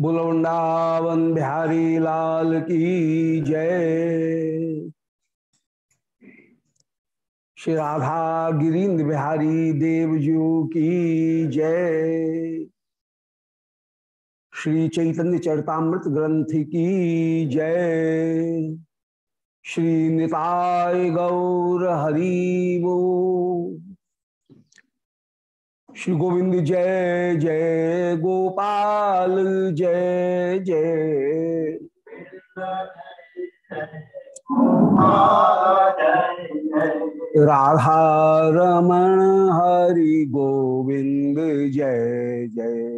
बुलवृंदावन बिहारी लाल की जय। श्री राधा गिरीन्द्र बिहारी देवजू की जय। श्री चैतन्य चरतामृत ग्रंथ की जय। श्री निताय गौर हरिवो। श्री गोविंद जय जय गोपाल, जय जय। राधा रमण हरि गोविंद जय जय।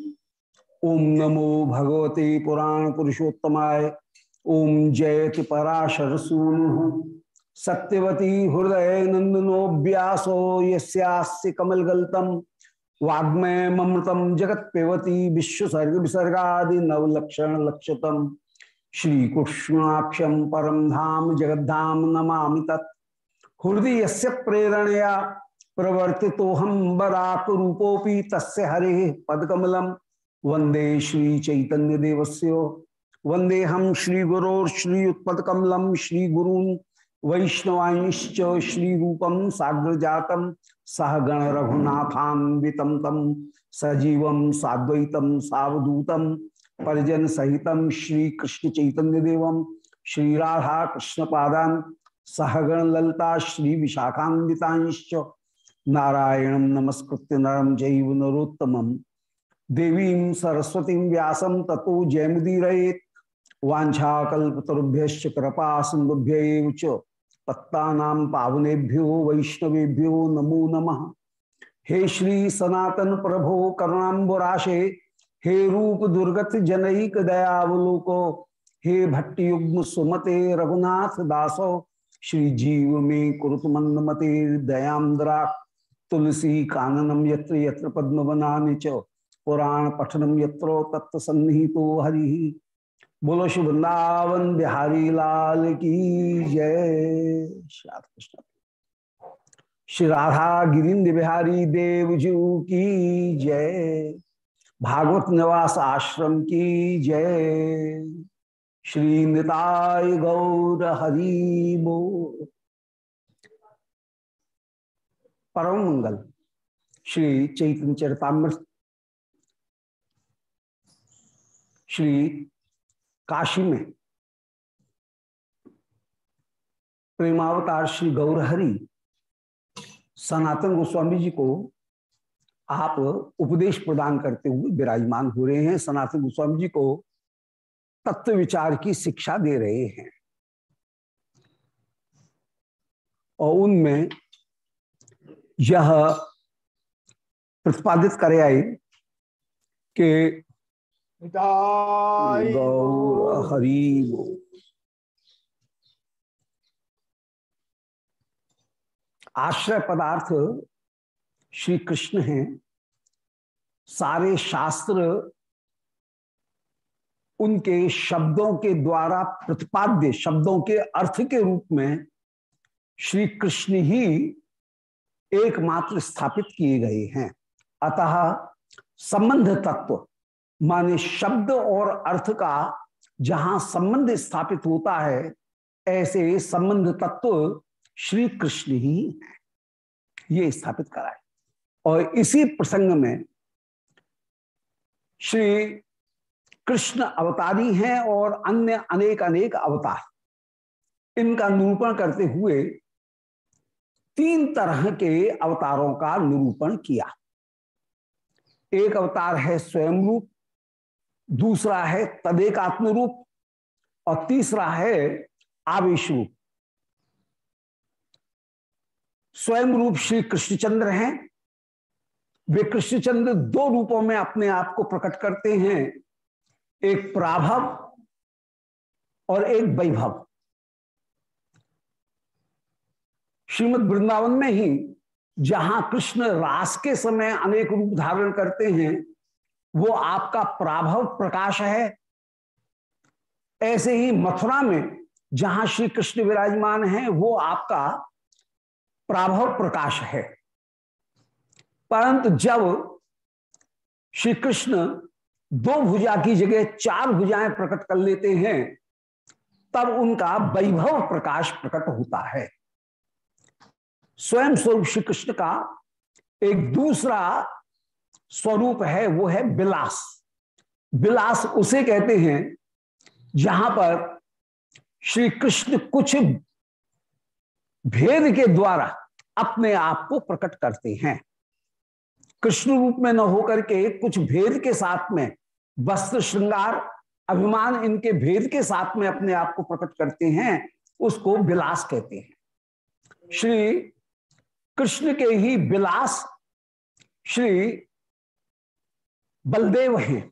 ओम नमो भगवते पुराण पुरुषोत्तमाय। ओम जयति पराशर सूनु सत्यवती हृदय नंदनो व्यासो यस्यास्य कमलगल्तम वाग्मय ममृतम जगत पेवती विश्वसर्ग विसर्गा नवलक्षण लक्षतम श्रीकृष्णाक्षम परम धाम जगद्धाम नमा तत्। हृदय से प्रेरणया प्रवर्ति तो हम बराक तस्य हरे पदकमलम। वंदे श्री चैतन्य देवस्य। वंदे हम श्री गुरोर श्री उत्पदकमलम श्री गुरून वैष्णवांश्च श्री रूपम साग्र जातम, सह गण तम सजीवम साद्वैतम सावधूतम परिजन सहितम श्री कृष्ण चैतन्य देवम श्री राधा कृष्ण पादान सहगण ललता श्री विशाखान्विताश्च। नारायण नमस्कृत्य नरम जैव नरोत्तम देवी सरस्वती व्यासम ततो जयमुदीरेत वाछाकल्पतरुभ्य कृपा सिंधुभ्य पत्ता पावनेभ्यो वैष्णवेभ्यो नमो नमः। हे श्री सनातन प्रभो करुणाबुराशे हे रूप दुर्गत जनईक दयावलोको, हे भट्टयुग्म सुमते रघुनाथ दासो, श्री जीव में कुरुत मंद मते दयांद्रा तुलसी काननम यत्र यत्र पद्म बनाने च। पुराण पठनम यत्रो तत्व सन्निहितो हरि। बोलो श्री वृंदावन बिहारी लाल की जय। कृष्ण श्री राधा गिरिंद बिहारी देवजू की जय। भागवत निवास आश्रम की जय। श्री निताय गौर हरि बो परम मंगल। श्री चैतन्य चरतामृत श्री काशी में प्रेमावतार श्री गौरहरि सनातन गोस्वामी जी को आप उपदेश प्रदान करते हुए विराजमान हो रहे हैं। सनातन गोस्वामी जी को तत्व विचार की शिक्षा दे रहे हैं। और उनमें यह प्रतिपादित करे आए कि हरि आश्रय पदार्थ श्री कृष्ण हैं। सारे शास्त्र उनके शब्दों के द्वारा प्रतिपाद्य, शब्दों के अर्थ के रूप में श्री कृष्ण ही एकमात्र स्थापित किए गए हैं। अतः संबंध तत्व माने शब्द और अर्थ का जहाँ संबंध स्थापित होता है, ऐसे संबंध तत्व श्री कृष्ण ही है। ये स्थापित कराए। और इसी प्रसंग में श्री कृष्ण अवतारी हैं और अन्य अनेक अनेक अवतार। इनका निरूपण करते हुए तीन तरह के अवतारों का निरूपण किया। एक अवतार है स्वयं रूप दूसरा है तदेकात्म रूप और तीसरा है आवेश रूप स्वयं रूप श्री कृष्णचंद्र हैं। वे कृष्णचंद्र दो रूपों में अपने आप को प्रकट करते हैं। एक प्राभव और एक वैभव। श्रीमद वृंदावन में ही जहाँ कृष्ण रास के समय अनेक रूप धारण करते हैं वो आपका प्राभव प्रकाश है। ऐसे ही मथुरा में जहाँ श्री कृष्ण विराजमान है, वो आपका प्राभव प्रकाश है। परंतु जब श्री कृष्ण दो भुजा की जगह चार भुजाएँ प्रकट कर लेते हैं, तब उनका वैभव प्रकाश प्रकट होता है। स्वयं स्वरूप श्री कृष्ण का एक दूसरा स्वरूप है, वो है बिलास। बिलास उसे कहते हैं जहाँ पर श्री कृष्ण कुछ भेद के द्वारा अपने आप को प्रकट करते हैं। कृष्ण रूप में न होकर के कुछ भेद के साथ में, वस्त्र, श्रृंगार, अभिमान इनके भेद के साथ में अपने आप को प्रकट करते हैं, उसको विलास कहते हैं। श्री कृष्ण के ही विलास श्री बलदेव हैं।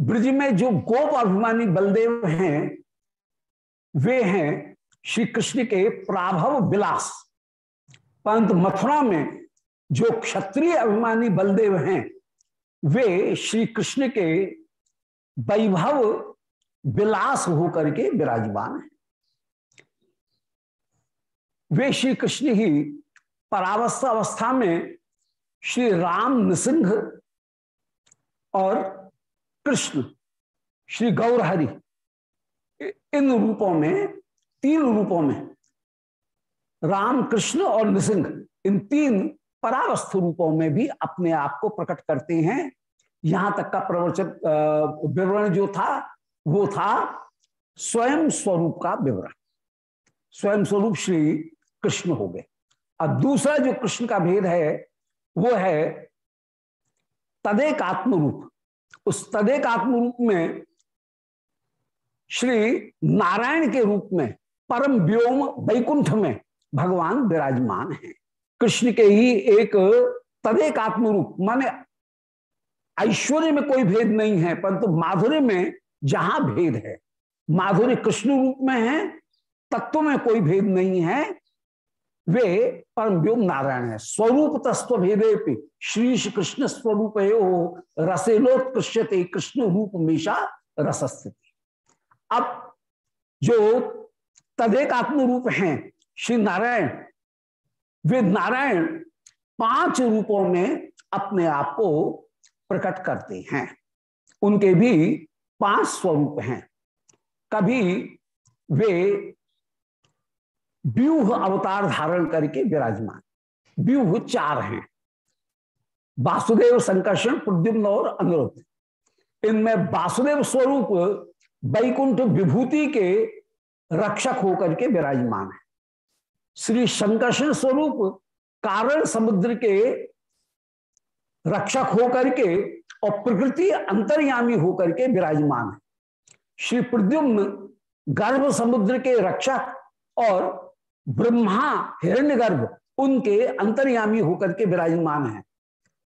ब्रज में जो गोप अभिमानी बलदेव हैं, वे हैं श्री कृष्ण के प्राभव विलास। परंतु मथुरा में जो क्षत्रिय अभिमानी बलदेव हैं, वे श्री कृष्ण के वैभव विलास होकर के विराजमान हैं। वे श्री कृष्ण ही परावस्था अवस्था में श्री राम नृसिंह और कृष्ण, श्री गौरहरि इन रूपों में, तीन रूपों में राम कृष्ण और नृसिंह, इन तीन परावस्थ रूपों में भी अपने आप को प्रकट करते हैं। यहाँ तक का प्रवचन विवरण जो था, वो था स्वयं स्वरूप का विवरण। स्वयं स्वरूप श्री कृष्ण हो गए। अब दूसरा जो कृष्ण का भेद है, वो है तदेक आत्म रूप उस तदेक आत्म रूप में श्री नारायण के रूप में, परम व्योम वैकुंठ में भगवान विराजमान है। कृष्ण के ही एक तदेक आत्म रूप माने ऐश्वर्य में कोई भेद नहीं है, परंतु तो माधुर्य में जहाँ भेद है, माधुर्य कृष्ण रूप में है, तत्व में कोई भेद नहीं है वे परम व्योम नारायण है। स्वरूप तस्व भेदे श्री श्री कृष्ण स्वरूप रसेलोत्कृष्यते कृष्ण रूप मेशा रसस्थिति। अब जो तदेक आत्म रूप हैं श्री नारायण वे नारायण पाँच रूपों में अपने आप को प्रकट करते हैं। उनके भी पाँच स्वरूप हैं। कभी वे व्यूह अवतार धारण करके विराजमान। व्यूह चार हैं। वासुदेव संकर्षण, प्रद्युम्न और अनुरुद्ध इनमें वासुदेव स्वरूप वैकुंठ विभूति के रक्षक होकर के विराजमान है। श्री संकर्षण स्वरूप कारण समुद्र के रक्षक होकर के और प्रकृति अंतर्यामी होकर के विराजमान है। श्री प्रद्युम्न गर्भ समुद्र के रक्षक और ब्रह्मा हिरण्यगर्भ उनके अंतर्यामी होकर के विराजमान है।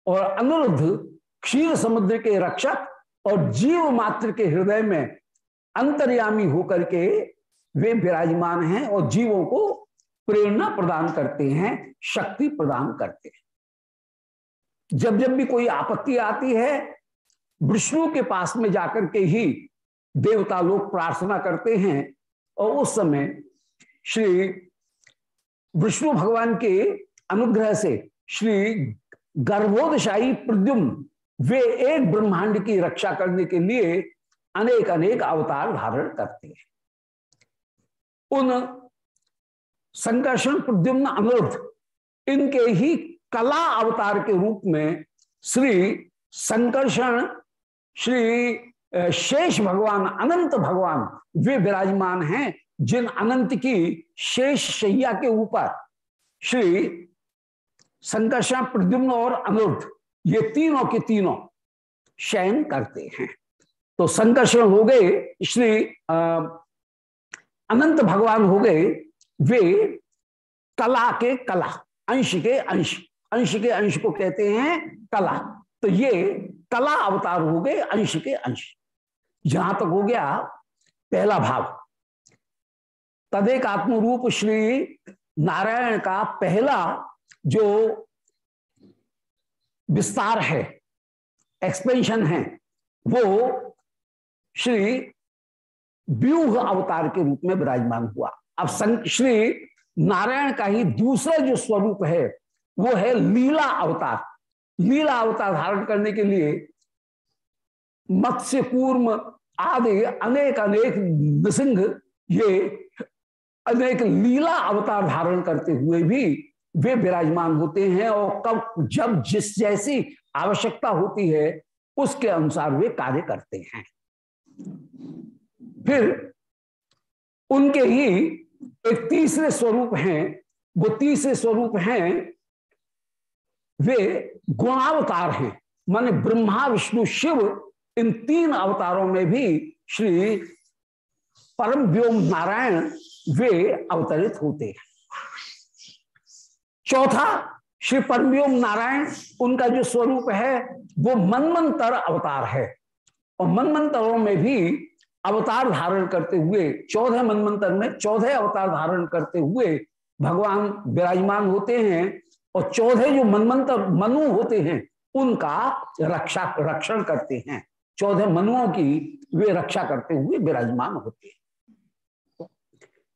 और अनुरुद्ध क्षीर समुद्र के रक्षक और जीव मात्र के हृदय में अंतर्यामी होकर के वे विराजमान हैं और जीवों को प्रेरणा प्रदान करते हैं, शक्ति प्रदान करते हैं। जब जब भी कोई आपत्ति आती है, विष्णु के पास में जाकर के ही देवता लोग प्रार्थना करते हैं और उस समय श्री विष्णु भगवान के अनुग्रह से श्री गर्भोदशाही प्रद्युम, वे एक ब्रह्मांड की रक्षा करने के लिए अनेक अनेक अवतार धारण करते हैं। उन संकर्षण प्रद्युम्न अनुरुद्ध इनके ही कला अवतार के रूप में श्री संकर्षण, श्री शेष भगवान, अनंत भगवान, वे विराजमान हैं। जिन अनंत की शेष शैया के ऊपर श्री संकर्षण, प्रद्युम्न और अनुरुद्ध ये तीनों के तीनों शयन करते हैं। तो संकर्षण हो गए, श्री अनंत भगवान हो गए, वे कला के कला, अंश के अंश अंश के अंश को कहते हैं कला। तो ये कला अवतार हो गए, अंश के अंश। जहाँ तक हो गया, पहला भाव तदेक आत्मरूप श्री नारायण का पहला जो विस्तार है एक्सपेंशन है, वो श्री व्यूह अवतार के रूप में विराजमान हुआ। अब श्री नारायण का ही दूसरा जो स्वरूप है, वो है लीला अवतार। लीला अवतार धारण करने के लिए मत्स्य कूर्म आदि अनेक अनेक नृसिंह ये अनेक लीला अवतार धारण करते हुए भी वे विराजमान होते हैं और कब, जब जिस जैसी आवश्यकता होती है, उसके अनुसार वे कार्य करते हैं। फिर उनके ही एक तीसरे स्वरूप हैं, वो तीसरे स्वरूप हैं, वे गुणावतार हैं, माने ब्रह्मा, विष्णु, शिव, इन तीन अवतारों में भी श्री परम व्योम नारायण वे अवतरित होते हैं। चौथा, श्री परमव्योम नारायण, उनका जो स्वरूप है, वो मनमंत्र अवतार है। और मनमंत्रों में भी अवतार धारण करते हुए, चौदह मनमंत्र में चौदह अवतार धारण करते हुए भगवान विराजमान होते हैं और चौदह जो मनमंत्र मनु होते हैं, उनका रक्षा, रक्षण करते हैं। चौदह मनुओं की वे रक्षा करते हुए विराजमान होते हैं।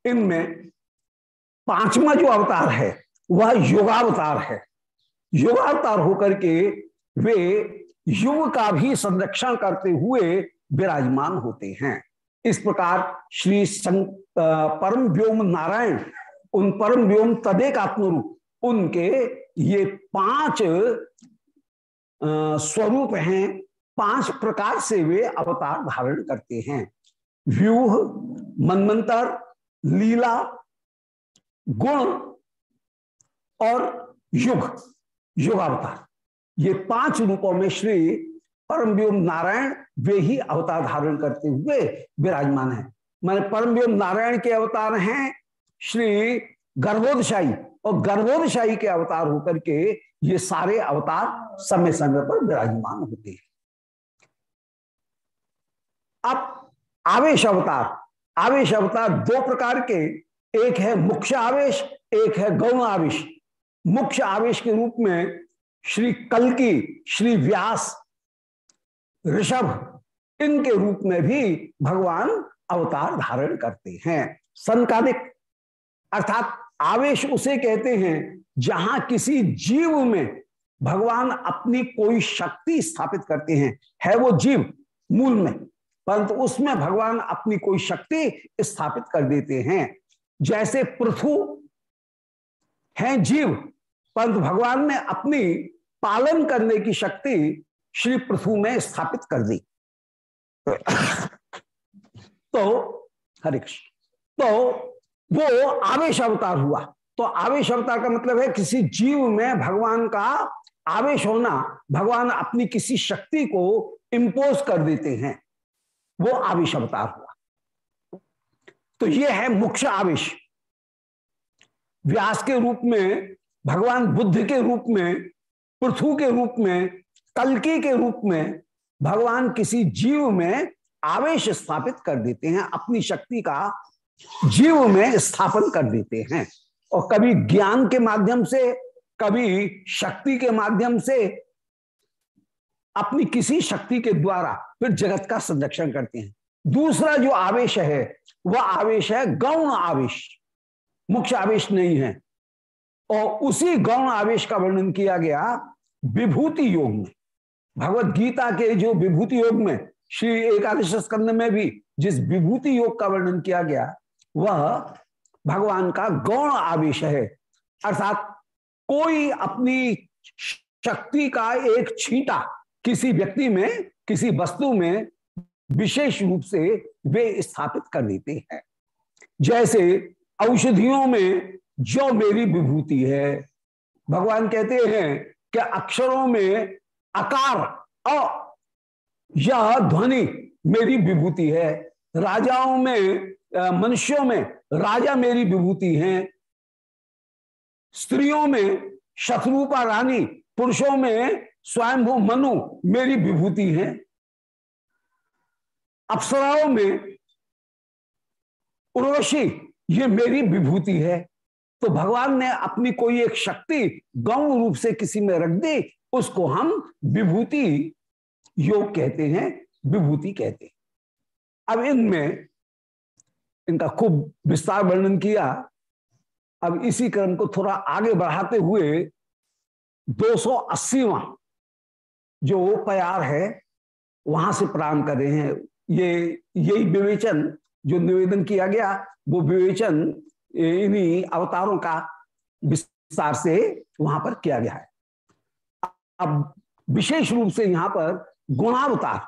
इनमें पांचवा जो अवतार है, वह योगावतार है। योगावतार होकर के वे युग का भी संरक्षण करते हुए विराजमान होते हैं। इस प्रकार श्री परम व्योम नारायण, उन परम व्योम तदेक आत्मरूप उनके ये पाँच स्वरूप हैं, पाँच प्रकार से वे अवतार धारण करते हैं। व्यूह, मनमंत्र लीला, गुण और युग, युगावतार। ये पाँच रूपों में श्री परम व्योम नारायण वे ही अवतार धारण करते हुए विराजमान है। मैंने परम व्योम नारायण के अवतार हैं, श्री गर्भोदशाही और गर्भोदशाही के अवतार होकर के ये सारे अवतार समय समय पर विराजमान होते हैं। अब आवेश अवतार आवेश अवतार दो प्रकार के, एक है मुख्य आवेश, एक है गौण आवेश। मुख्य आवेश के रूप में श्री कलकी, श्री व्यास, ऋषभ, इनके रूप में भी भगवान अवतार धारण करते हैं। संकालिक अर्थात आवेश उसे कहते हैं जहाँ किसी जीव में भगवान अपनी कोई शक्ति स्थापित करते हैं। है वो जीव, मूल में। परंतु उसमें भगवान अपनी कोई शक्ति स्थापित कर देते हैं। जैसे पृथु है जीव, परंतु भगवान ने अपनी पालन करने की शक्ति श्री पृथु में स्थापित कर दी। तो हरे कृष्ण तो वो आवेश अवतार हुआ। तो आवेश अवतार का मतलब है किसी जीव में भगवान का आवेश होना, भगवान अपनी किसी शक्ति को इंपोज कर देते हैं। वो आवेश अवतार हुआ। तो ये है मुख्य आवेश। व्यास के रूप में, भगवान बुद्ध के रूप में, पृथु के रूप में, कलकी के रूप में भगवान किसी जीव में आवेश स्थापित कर देते हैं, अपनी शक्ति का जीव में स्थापन कर देते हैं। और कभी ज्ञान के माध्यम से, कभी शक्ति के माध्यम से अपनी किसी शक्ति के द्वारा फिर जगत का संरक्षण करते हैं। दूसरा जो आवेश है, वह आवेश है गौण आवेश। मुख्य आवेश नहीं है। और उसी गौण आवेश का वर्णन किया गया विभूति योग में। भगवत गीता के जो विभूति योग में, श्री एकादश स्कंद में भी जिस विभूति योग का वर्णन किया गया, वह भगवान का गौण आवेश है। अर्थात कोई अपनी शक्ति का एक छींटा किसी व्यक्ति में, किसी वस्तु में विशेष रूप से वे स्थापित कर देते हैं। जैसे औषधियों में जो मेरी विभूति है, भगवान कहते हैं कि अक्षरों में आकार अ, यह ध्वनि मेरी विभूति है। राजाओं में मनुष्यों में राजा मेरी विभूति है। स्त्रियों में शत्रुपा रानी, पुरुषों में स्वयंभू मनु, मेरी विभूति है। अप्सराओं में उर्वशी, ये मेरी विभूति है। तो भगवान ने अपनी कोई एक शक्ति गौण रूप से किसी में रख दी, उसको हम विभूति योग कहते हैं, विभूति कहते हैं। अब इनमें इनका खूब विस्तार वर्णन किया। अब इसी क्रम को थोड़ा आगे बढ़ाते हुए 280वां जो प्यार है, वहाँ से प्रारंभ कर रहे हैं। ये, यही विवेचन जो निवेदन किया गया, वो विवेचन इन्हीं अवतारों का विस्तार से वहाँ पर किया गया है। अब विशेष रूप से यहाँ पर गुणावतार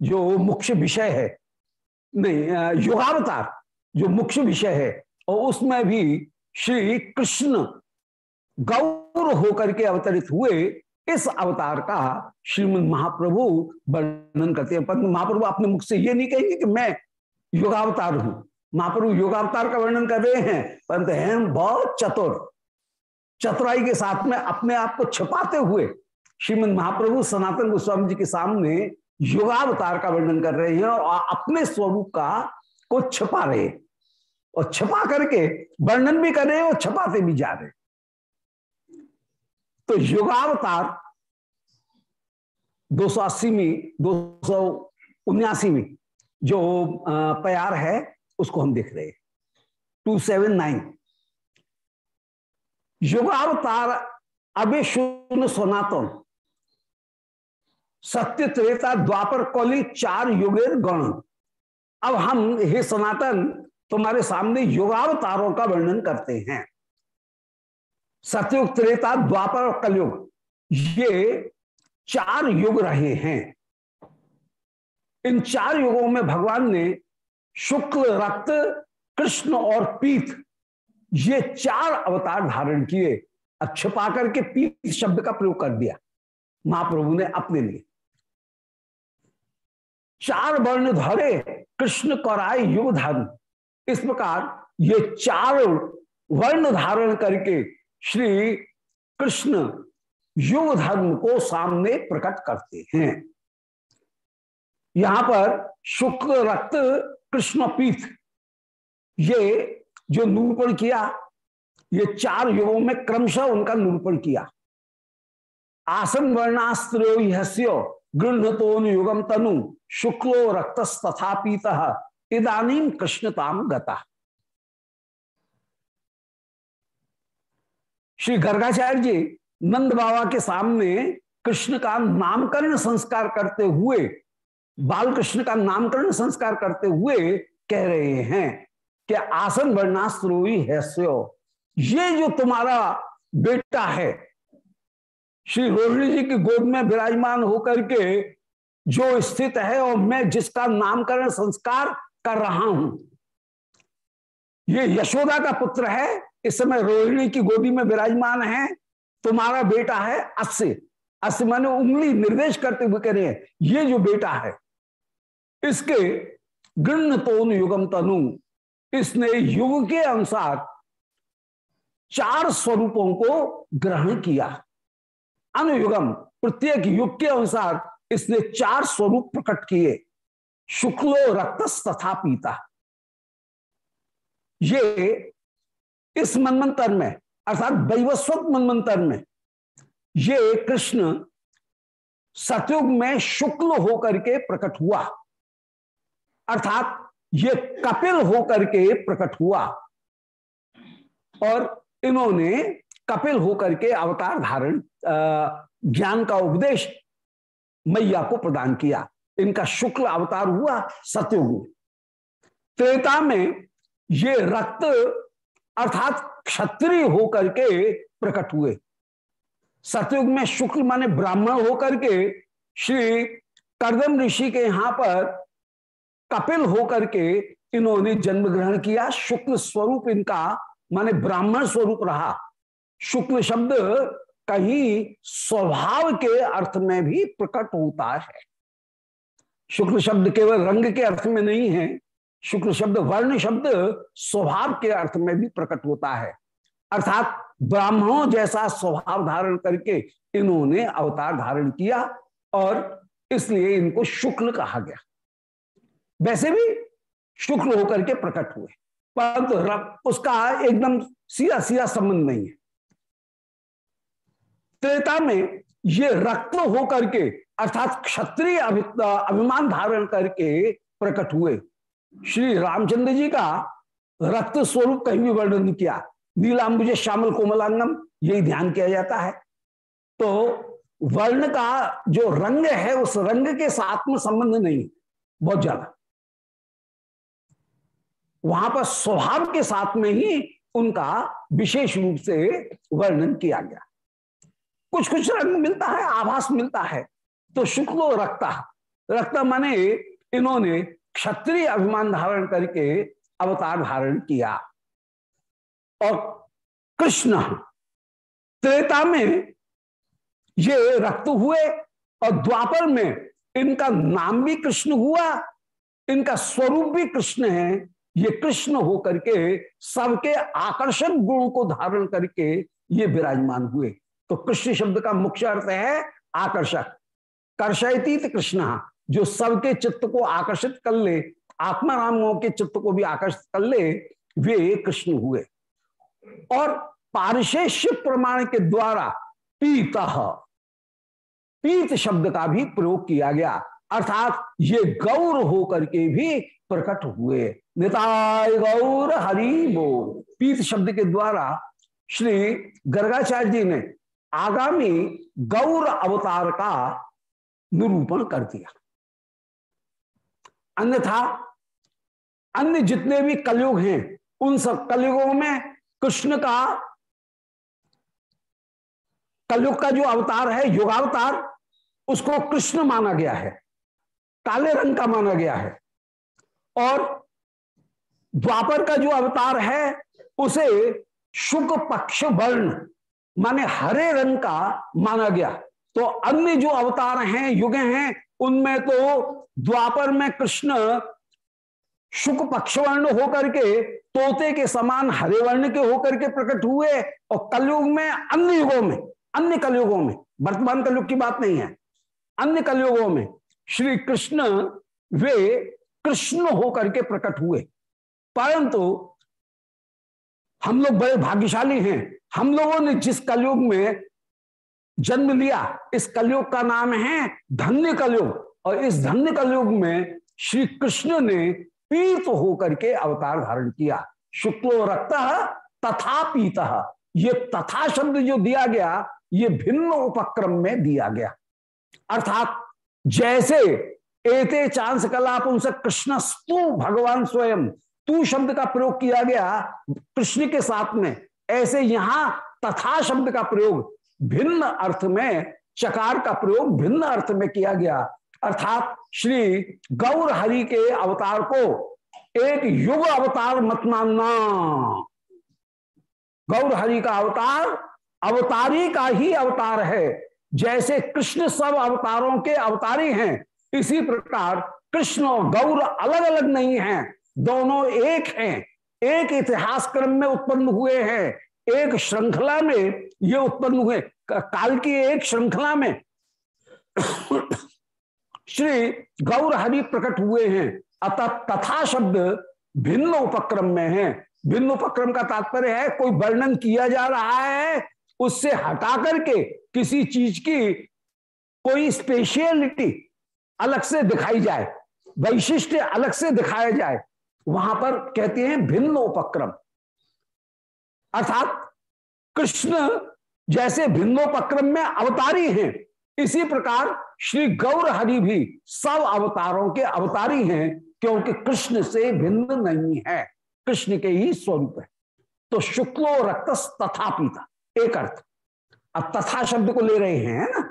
जो मुख्य विषय है, नहीं युगावतार जो मुख्य विषय है, और उसमें भी श्री कृष्ण गौर होकर के अवतरित हुए इस अवतार का श्रीमद महाप्रभु वर्णन करते हैं। परंतु महाप्रभु अपने मुख से ये नहीं कहेंगे कि मैं योगावतार हूँ। महाप्रभु योगावतार का वर्णन कर रहे हैं, परंतु हैं बहुत चतुर। चतुराई के साथ में अपने आप को छिपाते हुए श्रीमद महाप्रभु सनातन गोस्वामी जी के सामने योगावतार का वर्णन कर रहे हैं और अपने स्वरूप का को छिपा रहे और छिपा करके वर्णन भी कर रहे हैं और छपाते भी जा रहे तो युगावतार दो सौ अस्सीवीं दो सौ उन्यासी में जो प्यार है, उसको हम देख रहे हैं। टू सेवन नाइन युगावतार अभी शून्य सनातन। सत्य त्रेता द्वापर कौली चार युगेर गण। अब हम हे सनातन, तुम्हारे सामने युगावतारों का वर्णन करते हैं। सतयुग त्रेता द्वापर और कलयुग, ये चार युग रहे हैं। इन चार युगों में भगवान ने शुक्ल, रक्त, कृष्ण और पीत, ये चार अवतार धारण किए छिपा करके पीत शब्द का प्रयोग कर दिया। महाप्रभु ने अपने लिए। चार वर्ण धरे, कृष्ण कराय युग धर्म इस प्रकार ये चार वर्ण धारण करके श्री कृष्ण युग धर्म को सामने प्रकट करते हैं। यहाँ पर शुक्र, रक्त, कृष्ण, पीठ, ये जो निरूपण किया, ये चार युगों में क्रमशः उनका निरूपण किया। आसन वर्णास्त्रो गृहतो युगम तनु, शुक्लो रक्त तथा पीत इदानीम कृष्णताम गता। श्री गर्गाचार्य जी नंद बाबा के सामने कृष्ण का नामकरण संस्कार करते हुए, बाल कृष्ण का नामकरण संस्कार करते हुए कह रहे हैं कि आसन वर्णास्त्रोई है स्यो ये जो तुम्हारा बेटा है, श्री रोहिणी जी की गोद में विराजमान होकर के जो स्थित है और मैं जिसका नामकरण संस्कार कर रहा हूँ, ये यशोदा का पुत्र है इस समय रोहिणी की गोदी में विराजमान है। तुम्हारा बेटा है अस्से अस्से मैंने उंगली निर्देश करते हुए कह रहे हैं, ये जो बेटा है, इसके गृण तोन युगम तनु। इसने युग के अनुसार चार स्वरूपों को ग्रहण किया। अनुयुगम, प्रत्येक युग के अनुसार इसने चार स्वरूप प्रकट किए। शुक्लो रक्त तथा पीता। ये इस मनमंत्र में, अर्थात दैवस्वत मनमंत्र में, ये कृष्ण सतयुग में शुक्ल होकर के प्रकट हुआ। अर्थात ये कपिल होकर के प्रकट हुआ। और इन्होंने कपिल होकर के अवतार धारण ज्ञान का उपदेश मैया को प्रदान किया। इनका शुक्ल अवतार हुआ सतयुग त्रेता में ये रक्त अर्थात क्षत्रिय होकर के प्रकट हुए। सतयुग में शुक्ल माने ब्राह्मण होकर के श्री करदम ऋषि के यहाँ पर कपिल होकर के इन्होंने जन्म ग्रहण किया। शुक्ल स्वरूप इनका माने ब्राह्मण स्वरूप रहा। शुक्ल शब्द कहीं स्वभाव के अर्थ में भी प्रकट होता है। शुक्ल शब्द केवल रंग के अर्थ में नहीं है शुक्ल शब्द वर्ण शब्द स्वभाव के अर्थ में भी प्रकट होता है। अर्थात ब्राह्मणों जैसा स्वभाव धारण करके इन्होंने अवतार धारण किया और इसलिए इनको शुक्ल कहा गया। वैसे भी शुक्ल होकर के प्रकट हुए परंतु उसका एकदम सीधा सीधा संबंध नहीं है। त्रेता में ये रक्त होकर के, अर्थात क्षत्रिय अभिमान धारण करके प्रकट हुए। श्री रामचंद्र जी का रक्त स्वरूप कहीं भी वर्णन किया। नीलाम्बुज श्यामल कोमलांगम, यही ध्यान किया जाता है। तो वर्ण का जो रंग है, उस रंग के साथ में संबंध नहीं, बहुत ज़्यादा। वहाँ पर स्वभाव के साथ में ही उनका विशेष रूप से वर्णन किया गया। कुछ कुछ रंग मिलता है, आभास मिलता है तो शुक्लो रक्ता रक्ता माने इन्होंने क्षत्रिय अभिमान धारण करके अवतार धारण किया। और कृष्ण त्रेता में ये रक्त हुए और द्वापर में इनका नाम भी कृष्ण हुआ, इनका स्वरूप भी कृष्ण है। ये कृष्ण हो करके सबके आकर्षक गुण को धारण करके ये विराजमान हुए। तो कृष्ण शब्द का मुख्य अर्थ है आकर्षक। कर्षयतीत कृष्ण। जो सबके चित्त को आकर्षित कर ले, आत्मा रामों के चित्त को भी आकर्षित कर ले, वे कृष्ण हुए। और पारिशेष्य प्रमाण के द्वारा पीत पीत शब्द का भी प्रयोग किया गया। अर्थात ये गौर होकर के भी प्रकट हुए। निताय गौर हरि बोल पीत शब्द के द्वारा श्री गर्गाचार्य जी ने आगामी गौर अवतार का निरूपण कर दिया। अन्यथा अन्य जितने भी कलयुग हैं, उन सब कलयुगों में कृष्ण का कलयुग का जो अवतार है, युगावतार, उसको कृष्ण माना गया है, काले रंग का माना गया है। और द्वापर का जो अवतार है, उसे शुक पक्ष वर्ण माने हरे रंग का माना गया। तो अन्य जो अवतार हैं, युग हैं उनमें तो द्वापर में कृष्ण शुक पक्षवर्ण होकर के तोते के समान हरे वर्ण के होकर के प्रकट हुए और कलयुग में, अन्य युगों में, अन्य कलयुगों में, वर्तमान कलयुग की बात नहीं है, अन्य कलयुगों में श्री कृष्ण, वे कृष्ण होकर के प्रकट हुए। परंतु हम लोग बड़े भाग्यशाली हैं। हम लोगों ने जिस कलयुग में जन्म लिया। इस कलयुग का नाम है धन्य कलयुग। और इस धन्य कलयुग में श्री कृष्ण ने पीत होकर के अवतार धारण किया। शुक्लो रक्त तथा पीत। ये तथा शब्द जो दिया गया, ये भिन्न उपक्रम में दिया गया। अर्थात जैसे एते चांस कलाप उनसे कृष्णस्तु भगवान स्वयं, तू शब्द का प्रयोग किया गया कृष्ण के साथ में, ऐसे यहाँ तथा शब्द का प्रयोग भिन्न अर्थ में, चकार का प्रयोग भिन्न अर्थ में किया गया। अर्थात श्री गौर हरि के अवतार को एक युग अवतार मत मानना। गौर हरि का अवतार अवतारी का ही अवतार है। जैसे कृष्ण सब अवतारों के अवतारी हैं, इसी प्रकार कृष्ण और गौर अलग अलग नहीं हैं, दोनों एक हैं। एक इतिहास क्रम में उत्पन्न हुए हैं, एक श्रृंखला में ये उत्पन्न हुए। काल की एक श्रृंखला में श्री गौर हरि प्रकट हुए हैं। अतः तथा शब्द भिन्न उपक्रम में है। भिन्न उपक्रम का तात्पर्य है, कोई वर्णन किया जा रहा है, उससे हटा करके किसी चीज़ की कोई स्पेशियलिटी अलग से दिखाई जाए वैशिष्ट अलग से दिखाया जाए, वहाँ पर कहते हैं भिन्न उपक्रम। अर्थात कृष्ण जैसे भिन्नोपक्रम में अवतारी हैं। इसी प्रकार श्री गौर हरि भी सब अवतारों के अवतारी हैं, क्योंकि कृष्ण से भिन्न नहीं है। कृष्ण के ही स्वरूप है। तो शुक्लो रक्त तथा पीता, एक अर्थ। अब तथा शब्द को ले रहे हैं ना?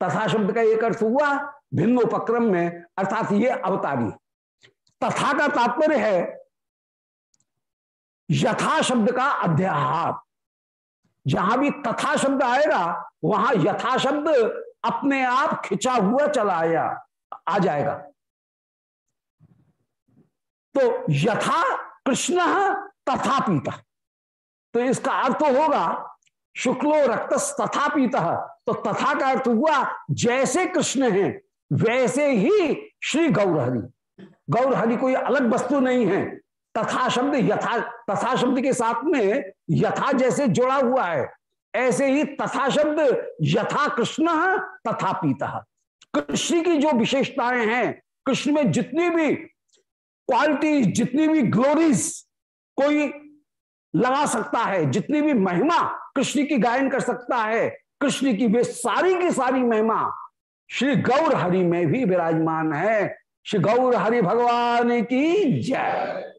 तथा शब्द का एक अर्थ हुआ भिन्न उपक्रम में, अर्थात ये अवतारी। तथा का तात्पर्य है, यथा शब्द का अध्याहार। जहाँ भी तथा शब्द आएगा, वहाँ यथा शब्द अपने आप खिंचा हुआ चला आया, आ जाएगा। तो यथा कृष्ण तथा पीता। तो इसका अर्थ होगा, शुक्लो रक्त तथा पीता। तो तथा का अर्थ हुआ, जैसे कृष्ण हैं, वैसे ही श्री गौरहरि गौरहरि कोई अलग वस्तु नहीं है। तथा शब्द यथा, तथा शब्द के साथ में यथा जैसे जुड़ा हुआ है, ऐसे ही तथा शब्द यथा कृष्ण तथा पीता। कृष्ण की जो विशेषताएँ हैं, कृष्ण में जितनी भी क्वालिटी जितनी भी ग्लोरीज कोई लगा सकता है, जितनी भी महिमा कृष्ण की गायन कर सकता है, कृष्ण की वे सारी की सारी महिमा श्री गौर हरि में भी विराजमान है। श्री गौर हरि भगवान की जय।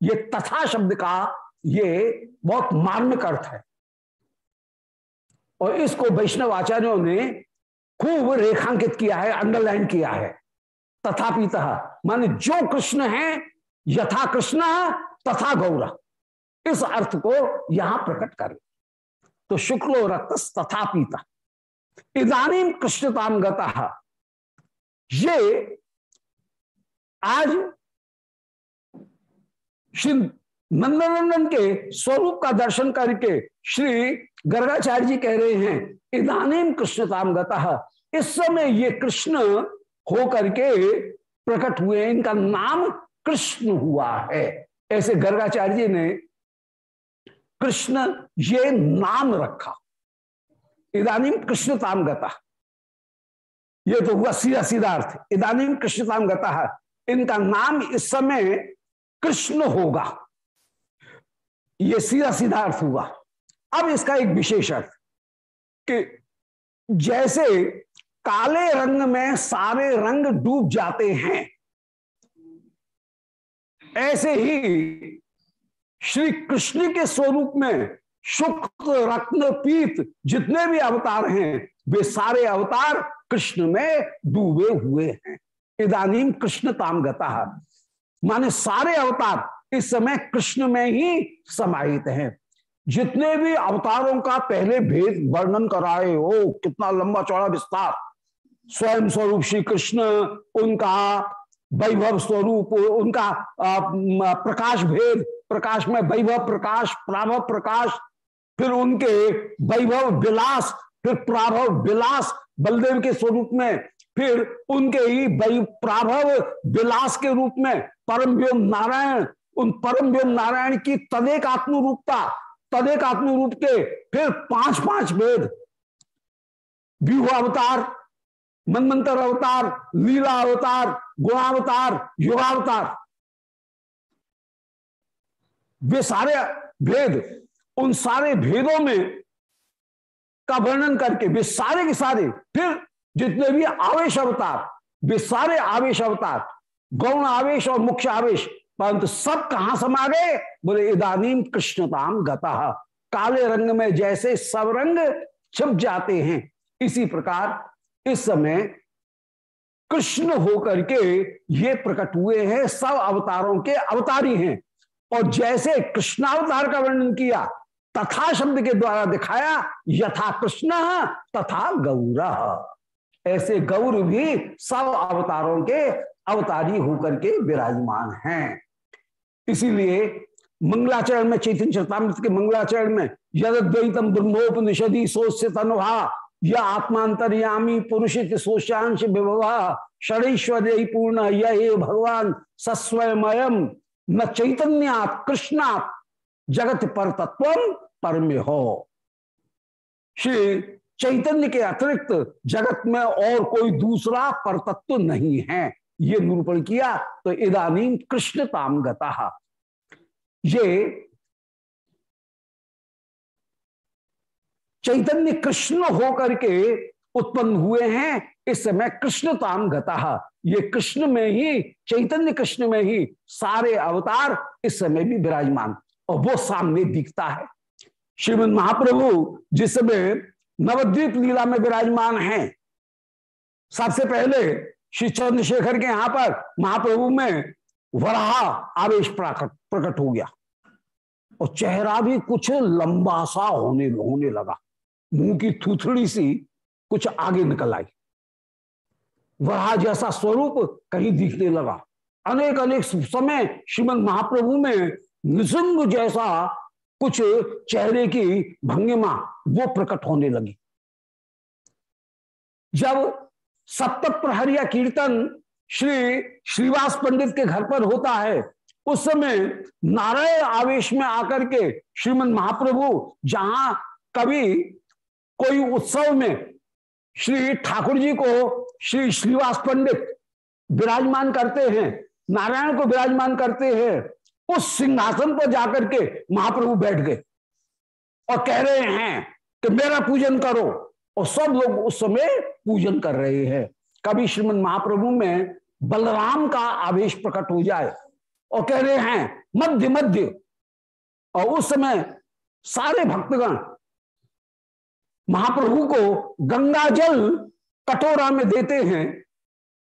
ये तथा शब्द का ये बहुत मार्मिक अर्थ है। और इसको वैष्णव आचार्यों ने खूब रेखांकित किया है अंडरलाइन किया है। तथापित, माने जो कृष्ण है, यथा कृष्ण, तथा गौरा। इस अर्थ को यहाँ प्रकट कर। तो शुक्लो रक्त तथा पीता इधानी कृष्णताम गता, ये आज श्री नंदनंदन के स्वरूप का दर्शन करके श्री गर्गाचार्य जी कह रहे हैं इधानीम कृष्णताम गता, इस समय ये कृष्ण हो करके प्रकट हुए इनका नाम कृष्ण हुआ है। ऐसे गर्गाचार्य जी ने कृष्ण ये नाम रखा। इधानीम कृष्णताम गता। ये तो हुआ सीधा सीधा अर्थ। इदानीम कृष्णताम गता, इनका नाम इस समय कृष्ण होगा। ये सीधा सीधा अर्थ हुआ। अब इसका एक विशेष अर्थ कि जैसे काले रंग में सारे रंग डूब जाते हैं, ऐसे ही श्री कृष्ण के स्वरूप में शुक्र रत्न, पीत जितने भी अवतार हैं, वे सारे अवतार कृष्ण में डूबे हुए हैं। इदानीम कृष्ण तामगता। माने सारे अवतार इस समय कृष्ण में ही समाहित हैं। जितने भी अवतारों का पहले भेद वर्णन कराए हो कितना लंबा चौड़ा विस्तार। स्वयं स्वरूप श्री कृष्ण, उनका वैभव स्वरूप, उनका प्रकाश भेद, प्रकाश में वैभव प्रकाश, प्राभव प्रकाश, फिर उनके वैभव विलास, फिर प्राभव विलास बलदेव के स्वरूप में, फिर उनके ही प्राभव विलास के रूप में परम व्योम नारायण उन परम व्योम नारायण की तदेक आत्म रूपता तदेक आत्म रूप के फिर पाँच पाँच वेद। व्यूह अवतार मनमंत्र अवतार, लीला अवतार, गुणावतार, युगावतार। वे सारे भेद उन सारे भेदों में का वर्णन करके, वे सारे के सारे, फिर जितने भी आवेश अवतार, वे सारे आवेश अवतार गौण आवेश और मुख्य आवेश। परंतु सब कहाँ समा गए बोले इदानीम कृष्णताम गता। काले रंग में जैसे सब रंग छिप जाते हैं। इसी प्रकार इस समय कृष्ण होकर के ये प्रकट हुए हैं, सब अवतारों के अवतारी हैं। और जैसे कृष्णावतार का वर्णन किया, तथा शब्द के द्वारा दिखाया, यथा कृष्ण, तथा गौर। ऐसे गौर भी सब अवतारों के अवतारी होकर के विराजमान हैं। इसीलिए मंगलाचरण में, चैतन्य चरतामृत के मंगलाचरण में यद्वैतम ब्रह्मोपनिषदि सोच तनुभा या आत्मांतरयामी पुरुष सोचांश विभवा, षड़ैश्वर्य पूर्ण यह भगवान सस्वयमयम न चैतन्यात, कृष्णात, जगत पर तत्व परम्य हो श्री चैतन्य के अतिरिक्त जगत में और कोई दूसरा परतत्व नहीं है। ये निरूपण किया तो इदानी कृष्ण तामगता ये चैतन्य कृष्ण होकर के उत्पन्न हुए हैं, इस समय कृष्णताम गता। ये कृष्ण में ही, चैतन्य कृष्ण में ही सारे अवतार इस समय भी विराजमान, और वो सामने दिखता है। श्रीमद महाप्रभु जिस समय नवद्वीप लीला में विराजमान हैं, सबसे पहले श्री चंद्रशेखर के यहाँ पर महाप्रभु में वराह आवेश प्रकट हो गया। और चेहरा भी कुछ लंबा सा होने होने लगा। मुँह की थूथड़ी सी कुछ आगे निकल आई। वराह जैसा स्वरूप कहीं दिखने लगा। अनेक अनेक समय श्रीमद महाप्रभु में निसंग जैसा कुछ चेहरे की भंगिमा वो प्रकट होने लगी। जब सप्त प्रहरिया कीर्तन श्री श्रीवास पंडित के घर पर होता है। उस समय नारायण आवेश में आकर के श्रीमद महाप्रभु, जहाँ कभी कोई उत्सव में श्री ठाकुर जी को श्री श्रीवास पंडित विराजमान करते हैं, नारायण को विराजमान करते हैं, उस सिंहासन पर जाकर के महाप्रभु बैठ गए और कह रहे हैं कि मेरा पूजन करो। और सब लोग उस समय पूजन कर रहे हैं। कभी श्रीमद महाप्रभु में बलराम का आवेश प्रकट हो जाए और कह रहे हैं, मध्य मध्य। और उस समय सारे भक्तगण महाप्रभु को गंगा जल कटोरा में देते हैं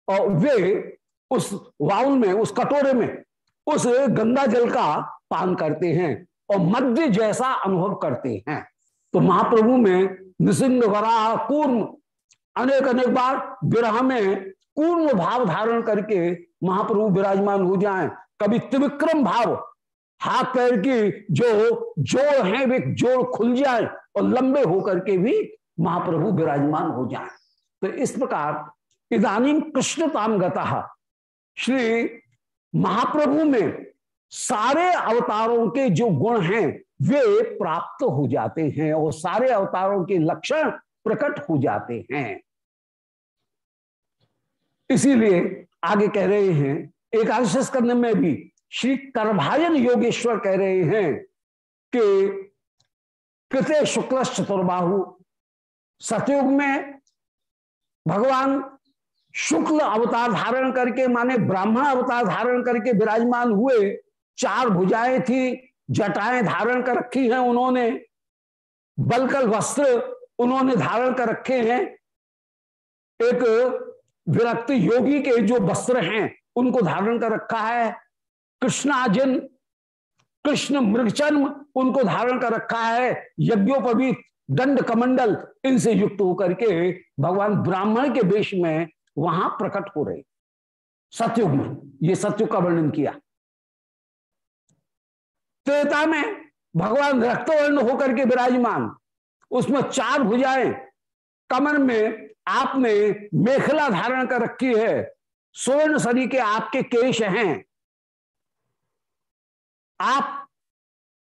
और वे उस वाउल में, उस कटोरे में उस गंगा जल का पान करते हैं और मध्य जैसा अनुभव करते हैं। तो महाप्रभु में निसिंग वराह कूर्म। अनेक अनेक बार विरह में कूर्म भाव धारण करके महाप्रभु विराजमान हो जाए। कभी त्रिविक्रम भाव, हाथ पैर की जो जोड़ है, वे जोड़ खुल जाए और लंबे होकर के भी महाप्रभु विराजमान हो जाए। तो इस प्रकार इधानी कृष्णताम गता श्री महाप्रभु में सारे अवतारों के जो गुण हैं वे प्राप्त हो जाते हैं और सारे अवतारों के लक्षण प्रकट हो जाते हैं। इसीलिए आगे कह रहे हैं, एकादश करने में भी श्री करभायन योगेश्वर कह रहे हैं कि कृत्य शुक्ल चतुर्बाहु, सतयुग में भगवान शुक्ल अवतार धारण करके, माने ब्राह्मण अवतार धारण करके विराजमान हुए, चार भुजाएँ थी जटाएँ धारण कर रखी हैं उन्होंने, बलकल वस्त्र उन्होंने धारण कर रखे हैं। एक विरक्त योगी के जो वस्त्र हैं, उनको धारण कर रखा है। कृष्णाजन, कृष्ण मृगचन्म उनको धारण कर रखा है। यज्ञोपवीत दंड कमंडल इनसे युक्त होकर के भगवान ब्राह्मण के वेश में वहाँ प्रकट हो रहे। सत्युग में, ये सत्युग का वर्णन किया। त्रेता में भगवान रक्तवर्ण होकर के विराजमान। उसमें चार भुजाएँ, कमर में आपने मेखला धारण कर रखी है। स्वर्ण शरी के आपके केश हैं। आप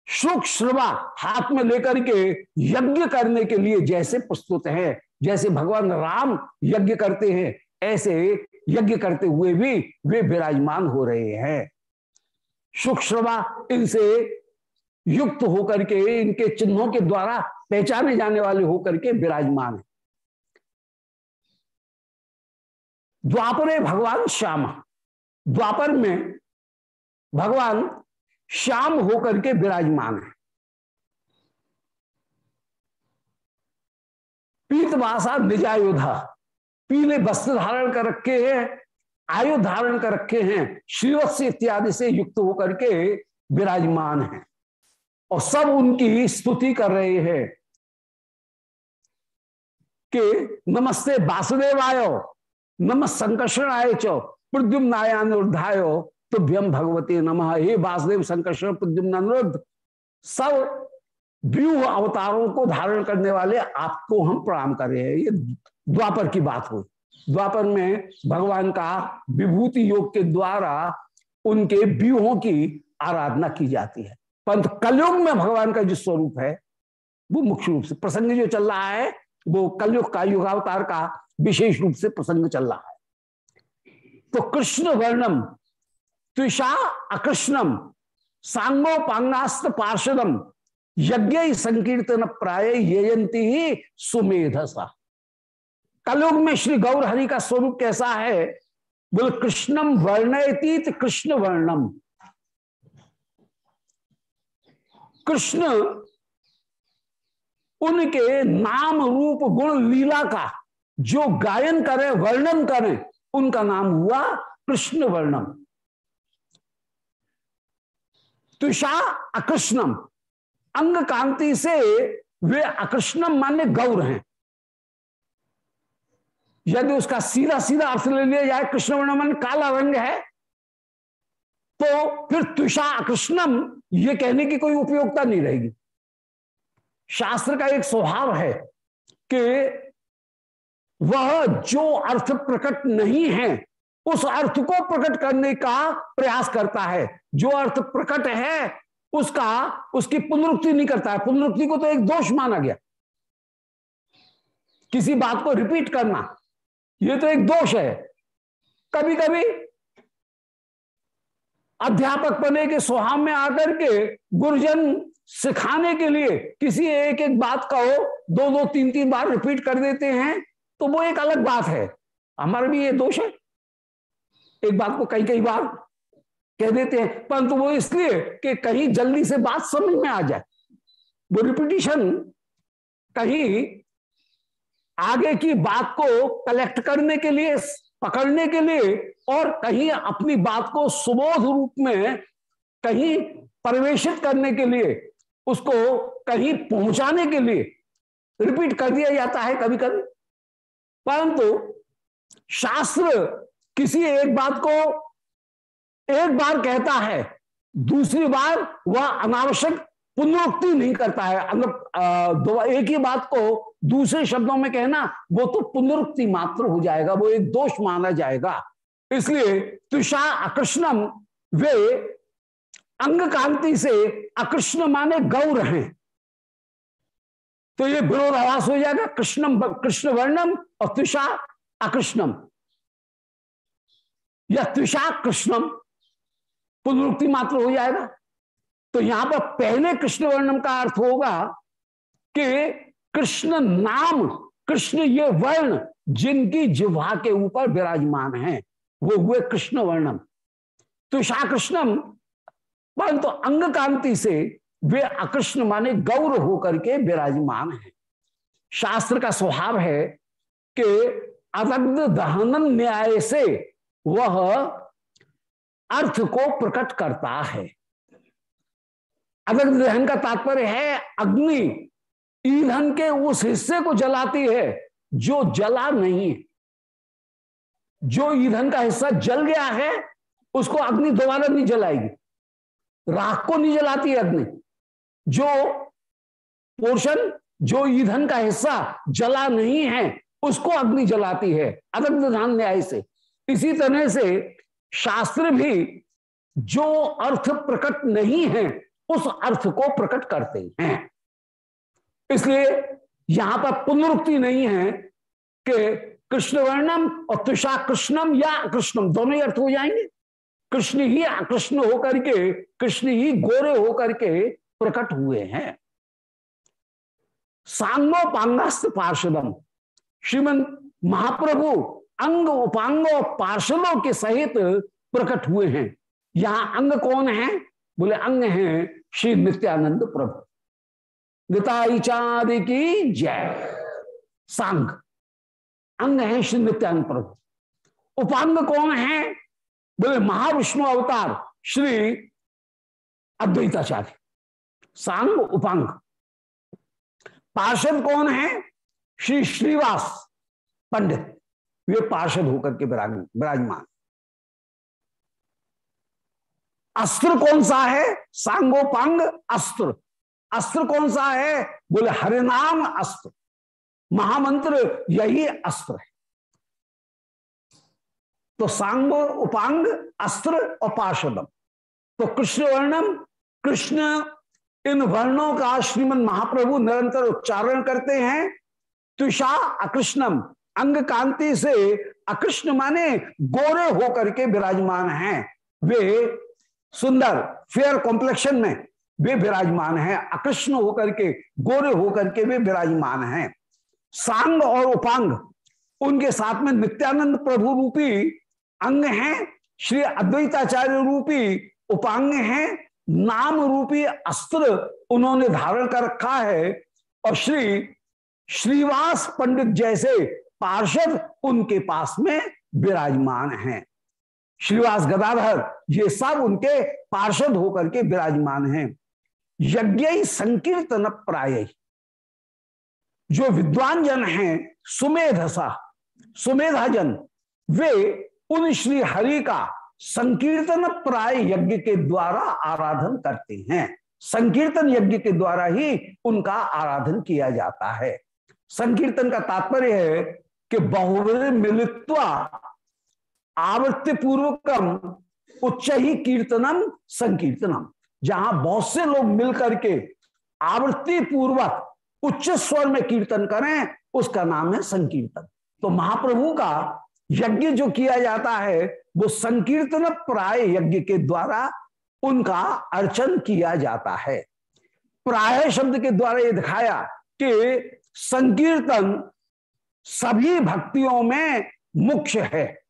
सुख श्रवा हाथ में लेकर के यज्ञ करने के लिए जैसे प्रस्तुत है, जैसे भगवान राम यज्ञ करते हैं, ऐसे यज्ञ करते हुए भी वे विराजमान हो रहे हैं। श्रवा इनसे युक्त होकर के, इनके चिन्हों के द्वारा पहचाने जाने वाले होकर के विराजमान है। द्वापरे भगवान श्याम। द्वापर में भगवान श्याम होकर के विराजमान है। पीतवासा निजायुधा, पीले वस्त्र धारण कर रखे हैं। आयु धारण कर रखे हैं, श्रीवत्स इत्यादि से युक्त होकर के विराजमान हैं। और सब उनकी स्तुति कर रहे हैं कि नमस्ते वासुदेवाय, नम संकर्षण आय चो प्रद्युम्नायान उर्धायो तुभ्यम भगवती नमः। हे वासुदेव, संकर्षण, प्रद्युम्न अनुरुद्ध, सब व्यूह अवतारों को धारण करने वाले आपको हम प्रणाम कर रहे हैं। ये द्वापर की बात हो द्वापर में भगवान का विभूति योग के द्वारा उनके व्यूहों की आराधना की जाती है। परंतु कलयुग में भगवान का जो स्वरूप है, वो मुख्य रूप से प्रसंग जो चल रहा है, वो कलयुग का युगावतार का विशेष रूप से प्रसंग चल रहा है। तो कृष्ण वर्णम त्विषा अकृष्णम सांगो पांगास्त पार्षदम, यज्ञ संकीर्तन प्राय यजंती ही सुमेधसा। कलयुग में श्री गौर हरि का स्वरूप कैसा है? बोल कृष्णम वर्णयतीत कृष्ण वर्णम। कृष्ण उनके नाम रूप गुण लीला का जो गायन करें, वर्णन करें, उनका नाम हुआ कृष्ण वर्णम। तुषा अकृष्णम। अंग कांति से वे अकृष्णम माने गौर हैं। यदि उसका सीधा सीधा अर्थ ले लिया जाए, कृष्ण वर्णमन काला रंग है तो फिर तुषा कृष्णम, ये कहने की कोई उपयोगिता नहीं रहेगी। शास्त्र का एक स्वभाव है कि वह जो अर्थ प्रकट नहीं है, उस अर्थ को प्रकट करने का प्रयास करता है। जो अर्थ प्रकट है, उसका, उसकी पुनरुक्ति नहीं करता है। पुनरुक्ति को तो एक दोष माना गया। किसी बात को रिपीट करना ये तो एक दोष है। कभी कभी अध्यापक बने के स्वभाव में आकर के गुरुजन सिखाने के लिए किसी एक एक बात का हो दो दो तीन तीन बार रिपीट कर देते हैं तो वो एक अलग बात है। हमारा भी ये दोष है। एक बात को कई कई बार कह देते हैं, परंतु वो इसलिए कि कहीं जल्दी से बात समझ में आ जाए। वो रिपीटिशन कहीं आगे की बात को कलेक्ट करने के लिए, पकड़ने के लिए और कहीं अपनी बात को सुबोध रूप में कहीं प्रवेशित करने के लिए, उसको कहीं पहुँचाने के लिए रिपीट कर दिया जाता है कभी कभी परंतु शास्त्र किसी एक बात को एक बार कहता है, दूसरी बार वह अनावश्यक पुनरुक्ति नहीं करता है। अगर एक ही बात को दूसरे शब्दों में कहना, वो तो पुनरुक्ति मात्र हो जाएगा, वो एक दोष माना जाएगा। इसलिए तुषा अकृष्णम, वे अंग कांति से अकृष्ण माने गौर हैं। तो ये विरोधाभास हो जाएगा, कृष्णम कृष्ण वर्णम और तुषा अकृष्णम। या तुषा कृष्णम पुनरुक्ति मात्र हो जाएगा। तो यहाँ पर पहले कृष्ण वर्णम का अर्थ होगा कि कृष्ण नाम, कृष्ण ये वर्ण जिनकी जिह्वा के ऊपर विराजमान है, वो हुए कृष्ण वर्णम तुषा कृष्णम परंतु तो अंग कांति से वे अकृष्ण माने गौर होकर के विराजमान है। शास्त्र का स्वभाव है कि अदग्ध दहनन न्याय से वह अर्थ को प्रकट करता है। अदग्ध दहन का तात्पर्य है, अग्नि ईंधन के उस हिस्से को जलाती है, जो जला नहीं है। जो ईंधन का हिस्सा जल गया है, उसको अग्नि दोबारा नहीं जलाएगी। राख को नहीं जलाती अग्नि। जो पोर्शन, जो ईंधन का हिस्सा जला नहीं है, उसको अग्नि जलाती है। अदग्ध ध्यान न्याय से। इसी तरह से शास्त्र भी जो अर्थ प्रकट नहीं है उस अर्थ को प्रकट करते हैं। इसलिए यहाँ पर पुनरुक्ति नहीं है कि कृष्ण वर्णम और तुषा कृष्णम या कृष्णम दोनों ही अर्थ हो जाएँगे। कृष्ण ही कृष्ण होकर के, कृष्ण ही गोरे होकर के प्रकट हुए हैं। सांगो पांगास्त पार्षदम, श्रीमन महाप्रभु अंग उपांग पार्षदों के सहित प्रकट हुए हैं। यहाँ अंग कौन है? बोले, अंग हैं श्री नित्यानंद प्रभु। निताई की जय। सांग। अंग है श्री नित्यानंद प्रभु। उपांग कौन है? बोले, महाविष्णु अवतार श्री अद्वैताचार्य। सांग, उपांग। पार्षद कौन है? श्री श्रीवास पंडित। वे पार्षद होकर के विराजमान। अस्त्र कौन सा है? सांगोपांग अस्त्र। अस्त्र कौन सा है? बोले, हरिनाम अस्त्र। महामंत्र यही अस्त्र है। तो सांगो उपांग अस्त्र और पार्षदम तो कृष्ण वर्णम, कृष्ण इन वर्णों का श्रीमद महाप्रभु निरंतर उच्चारण करते हैं। तुषा अकृष्णम, अंग कांति से अकृष्ण माने गोरे होकर के विराजमान हैं। वे सुंदर फेयर कॉम्प्लेक्शन में वे विराजमान हैं। अकृष्ण होकर के, गोरे होकर के वे विराजमान हैं। सांग और उपांग, उनके साथ में नित्यानंद प्रभु रूपी अंग हैं। श्री अद्वैताचार्य रूपी उपांग हैं। नाम रूपी अस्त्र उन्होंने धारण कर रखा है और श्री श्रीवास पंडित जैसे पार्षद उनके पास में विराजमान हैं। श्रीवास गदाधर, ये सब उनके पार्षद होकर के विराजमान हैं। यज्ञ संकीर्तन प्राय जो विद्वान जन हैं, सुमेधसा सुमेधा जन वे उन श्री हरि का संकीर्तन प्राय यज्ञ के द्वारा आराधन करते हैं। संकीर्तन यज्ञ के द्वारा ही उनका आराधन किया जाता है। संकीर्तन का तात्पर्य है कि बहुविध मिलित्वा आवृत्ति पूर्वकम उच्च ही कीर्तनम संकीर्तनम। जहाँ बहुत से लोग मिलकर के आवृत्ति पूर्वक उच्च स्वर में कीर्तन करें, उसका नाम है संकीर्तन। तो महाप्रभु का यज्ञ जो किया जाता है, वो संकीर्तन प्राय यज्ञ के द्वारा उनका अर्चन किया जाता है। प्राय शब्द के द्वारा ये दिखाया कि संकीर्तन सभी भक्तियों में मुख्य है।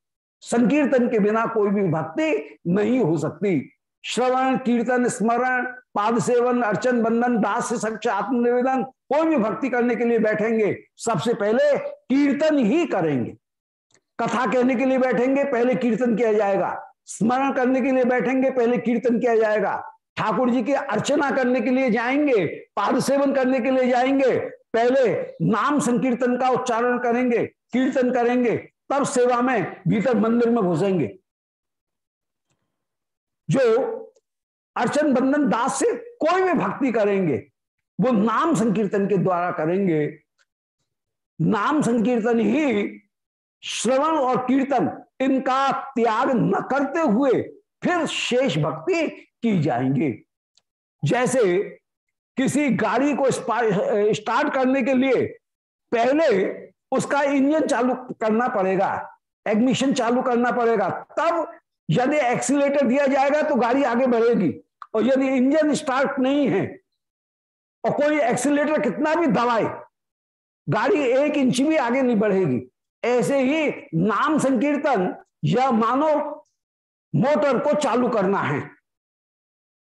संकीर्तन के बिना कोई भी भक्ति नहीं हो सकती। श्रवण, कीर्तन, स्मरण, पाद सेवन, अर्चन बंधन दास सक्ष आत्मनिवेदन, कोई भी भक्ति करने के लिए बैठेंगे, सबसे पहले कीर्तन ही करेंगे। कथा कहने के लिए बैठेंगे, पहले कीर्तन किया जाएगा। स्मरण करने के लिए बैठेंगे, पहले कीर्तन किया जाएगा। ठाकुर जी की अर्चना करने के लिए जाएँगे, पाद सेवन करने के लिए जाएँगे, पहले नाम संकीर्तन का उच्चारण करेंगे, कीर्तन करेंगे तब सेवा में भीतर मंदिर में घुसेंगे। जो अर्चन बंधन दास से कोई भी भक्ति करेंगे, वो नाम संकीर्तन के द्वारा करेंगे। नाम संकीर्तन ही श्रवण और कीर्तन, इनका त्याग न करते हुए फिर शेष भक्ति की जाएँगे। जैसे किसी गाड़ी को स्टार्ट करने के लिए पहले उसका इंजन चालू करना पड़ेगा एडमिशन चालू करना पड़ेगा। तब यदि एक्सीटर दिया जाएगा तो गाड़ी आगे बढ़ेगी। और यदि इंजन स्टार्ट नहीं है, और कोई एक्सीटर कितना भी दबाए, गाड़ी एक इंच भी आगे नहीं बढ़ेगी। ऐसे ही नाम संकीर्तन या मानो मोटर को चालू करना है।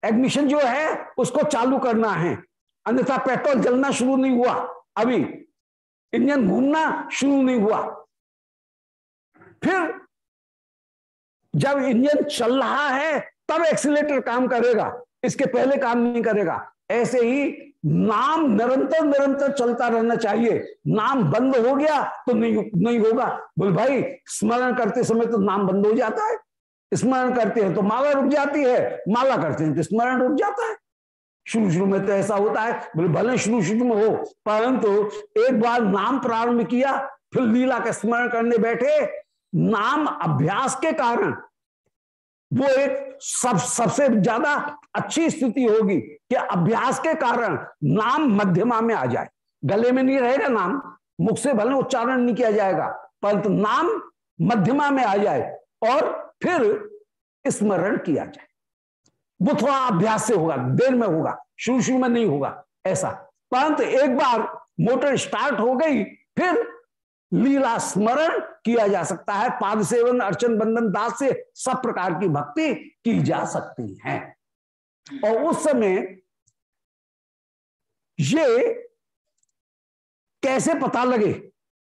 एडमिशन जो है, उसको चालू करना है। अन्यथा पेट्रोल जलना शुरू नहीं हुआ अभी। इंजन घूमना शुरू नहीं हुआ। फिर जब इंजन चल रहा है, तब एक्सीटर काम करेगा। इसके पहले काम नहीं करेगा। ऐसे ही नाम निरंतर निरंतर चलता रहना चाहिए। नाम बंद हो गया तो नहीं नहीं होगा। बोल, भाई, स्मरण करते समय तो नाम बंद हो जाता है। स्मरण करते हैं तो माला रुक जाती है। माला करते हैं तो स्मरण रुक जाता है। शुरू शुरू में तो ऐसा होता है, बोले, भले शुरू शुरू में हो, परंतु एक बार नाम प्रारंभ किया, फिर लीला का स्मरण करने बैठे, नाम अभ्यास के कारण वो एक सब, सबसे ज़्यादा अच्छी स्थिति होगी कि अभ्यास के कारण नाम मध्यमा में आ जाए। गले में नहीं रहेगा नाम, मुख से भले उच्चारण नहीं किया जाएगा, परंतु नाम मध्यमा में आ जाए और फिर स्मरण किया जाए। वो थोड़ा अभ्यास से होगा, देर में होगा शुरू शुरू में नहीं होगा, ऐसा। परंतु एक बार मोटर स्टार्ट हो गई, फिर लीला स्मरण किया जा सकता है। पाद सेवन अर्चन बंधन दास से सब प्रकार की भक्ति की जा सकती है। और उस समय ये कैसे पता लगे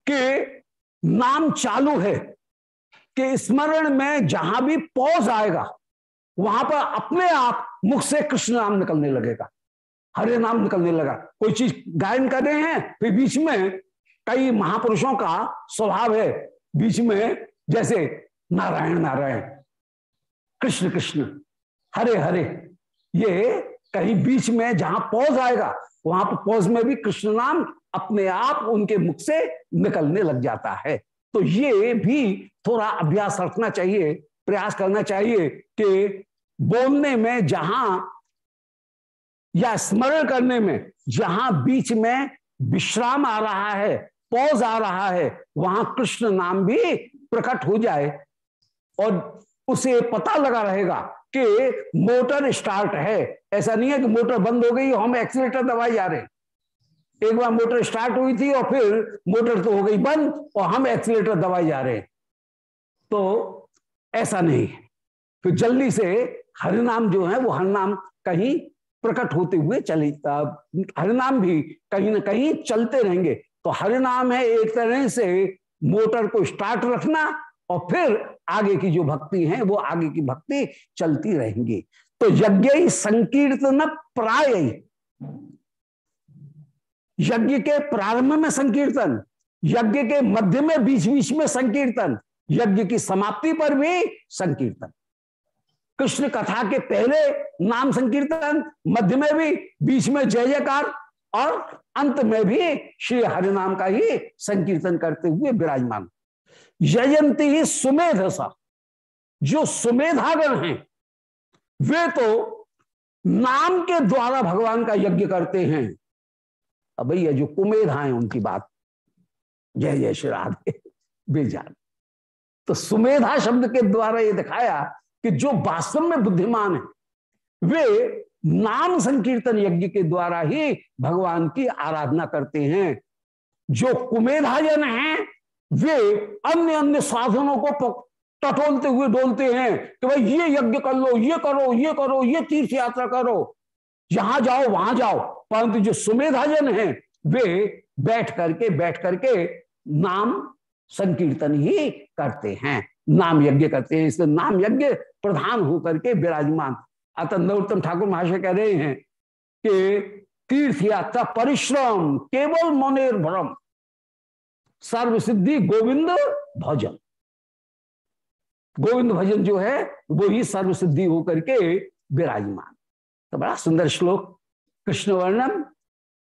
कि नाम चालू है, कि स्मरण में जहाँ भी पौज आएगा वहाँ पर अपने आप मुख से कृष्ण नाम निकलने लगेगा। हरे नाम निकलने लगा। कोई चीज़ गायन कर रहे हैं, फिर बीच में कई महापुरुषों का स्वभाव है। बीच में जैसे नारायण नारायण, कृष्ण कृष्ण, हरे हरे, ये कहीं बीच में जहाँ पौज आएगा, वहाँ पर पौज में भी कृष्ण नाम अपने आप उनके मुख से निकलने लग जाता है। तो ये भी थोड़ा अभ्यास रखना चाहिए। प्रयास करना चाहिए कि बोलने में जहाँ या स्मरण करने में जहाँ बीच में विश्राम आ रहा है, पौज आ रहा है, वहाँ कृष्ण नाम भी प्रकट हो जाए और उसे पता लगा रहेगा कि मोटर स्टार्ट है। ऐसा नहीं है कि मोटर बंद हो गई, हम एक्सीटर दबाई जा रहे एक बार मोटर स्टार्ट हुई थी और फिर मोटर तो हो गई बंद और हम एक्सीटर दबाई जा रहे तो ऐसा नहीं। है तो जल्दी से हरिनाम जो है, वो हरिनाम कहीं प्रकट होते हुए चले हरिनाम भी कहीं ना कहीं चलते रहेंगे। तो हरिनाम है एक तरह से मोटर को स्टार्ट रखना और फिर आगे की जो भक्ति है, वो आगे की भक्ति चलती रहेंगी। तो यज्ञ संकीर्तन प्राय यज्ञ के प्रारंभ में संकीर्तन, यज्ञ के मध्य में बीच बीच में संकीर्तन यज्ञ की समाप्ति पर भी संकीर्तन। कृष्ण कथा के पहले नाम संकीर्तन, मध्य में भी, बीच में जय जयकार, और अंत में भी श्री हरिनाम का ही संकीर्तन करते हुए विराजमान। यजंती ही सुमेध सा। जो सुमेधागण हैं, वे तो नाम के द्वारा भगवान का यज्ञ करते हैं। अब भैया, जो कुमेधा है, उनकी बात। जय जय श्री राधे। बेजान। तो सुमेधा शब्द के द्वारा ये दिखाया कि जो वास्तव में बुद्धिमान है, वे नाम संकीर्तन यज्ञ के द्वारा ही भगवान की आराधना करते हैं। जो कुमेधाजन हैं, वे अन्य अन्य साधनों को टटोलते हुए डोलते हैं कि भाई ये यज्ञ कर लो, ये करो ये करो, ये तीर्थ यात्रा करो। यहाँ जाओ, वहाँ जाओ। परंतु जो सुमेधाजन हैं, वे बैठ करके बैठ करके नाम संकीर्तन ही करते हैं। नाम यज्ञ करते हैं। इसलिए नाम यज्ञ प्रधान होकर के विराजमान। अतः नरोत्तम ठाकुर महाशय कह रहे हैं कि तीर्थ यात्रा परिश्रम केवल मोनेर भ्रम सर्व सिद्धि गोविंद भजन। गोविंद भजन जो है, वो ही सर्व सिद्धि होकर के विराजमान। तो बड़ा सुंदर श्लोक। कृष्ण वर्णन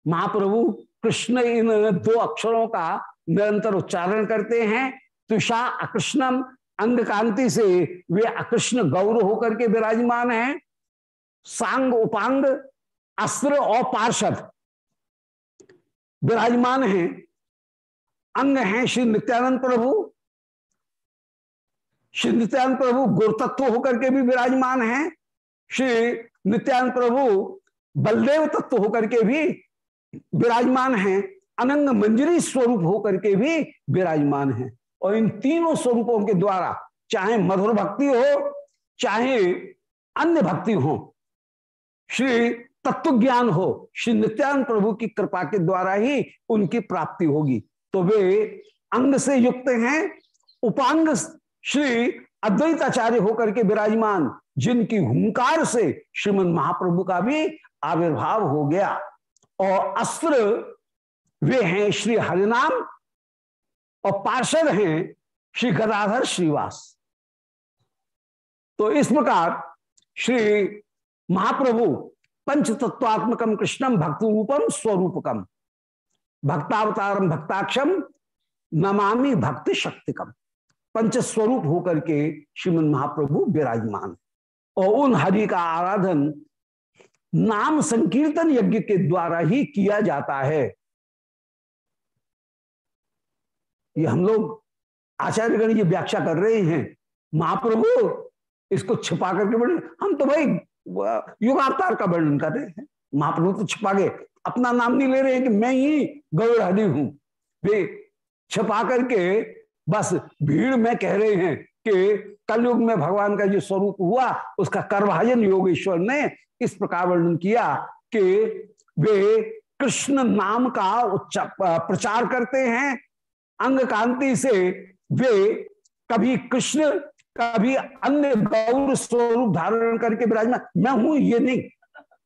महाप्रभु, कृष्ण इन दो अक्षरों का निरंतर उच्चारण करते हैं, तुषा अकृष्णम अंग कांति से वे अकृष्ण गौर होकर के विराजमान हैं। सांग उपांग, अस्त्र और पार्षद विराजमान हैं। अंग हैं श्री नित्यानंद प्रभु। श्री नित्यानंद प्रभु गुरुतत्व होकर के भी विराजमान हैं। श्री नित्यानंद प्रभु बलदेव तत्व होकर के भी विराजमान हैं। अनंग मंजरी स्वरूप होकर के भी विराजमान है। और इन तीनों स्वरूपों के द्वारा, चाहे मधुर भक्ति हो, चाहे अन्य भक्ति हो, श्री तत्व ज्ञान हो, श्री नित्यानंद प्रभु की कृपा के द्वारा ही उनकी प्राप्ति होगी। तो वे अंग से युक्त हैं, उपांग श्री अद्वैताचार्य होकर के विराजमान, जिनकी हुंकार से श्रीमद महाप्रभु का भी आविर्भाव हो गया। और अस्त्र वे हैं श्री हरिनाम और पार्षद हैं श्री गदाधर श्रीवास। तो इस प्रकार श्री महाप्रभु पंच तत्वात्मकम कृष्णम भक्त रूपम स्वरूपकम भक्तावतारम भक्ताक्षम नमामि भक्ति शक्तिकम पंच स्वरूप होकर के श्रीमन महाप्रभु विराजमान। और उन हरि का आराधन नाम संकीर्तन यज्ञ के द्वारा ही किया जाता है। ये हम लोग आचार्यगण ये व्याख्या कर रहे हैं। महाप्रभु, इसको छिपा करके बड़े हम तो भाई युगावतार का वर्णन कर रहे हैं। महाप्रभु तो छिपा गए। अपना नाम नहीं ले रहे हैं कि मैं ही गौर हरि हूँ। वे छिपा करके बस भीड़ में कह रहे हैं कि कलयुग में भगवान का जो स्वरूप हुआ, उसका करभाजन योगेश्वर ने इस प्रकार वर्णन किया कि वे कृष्ण नाम का प्रचार करते हैं अंग कांति से वे कभी कृष्ण, कभी अन्य गौर स्वरूप धारण करके विराजमान। मैं हूँ ये नहीं।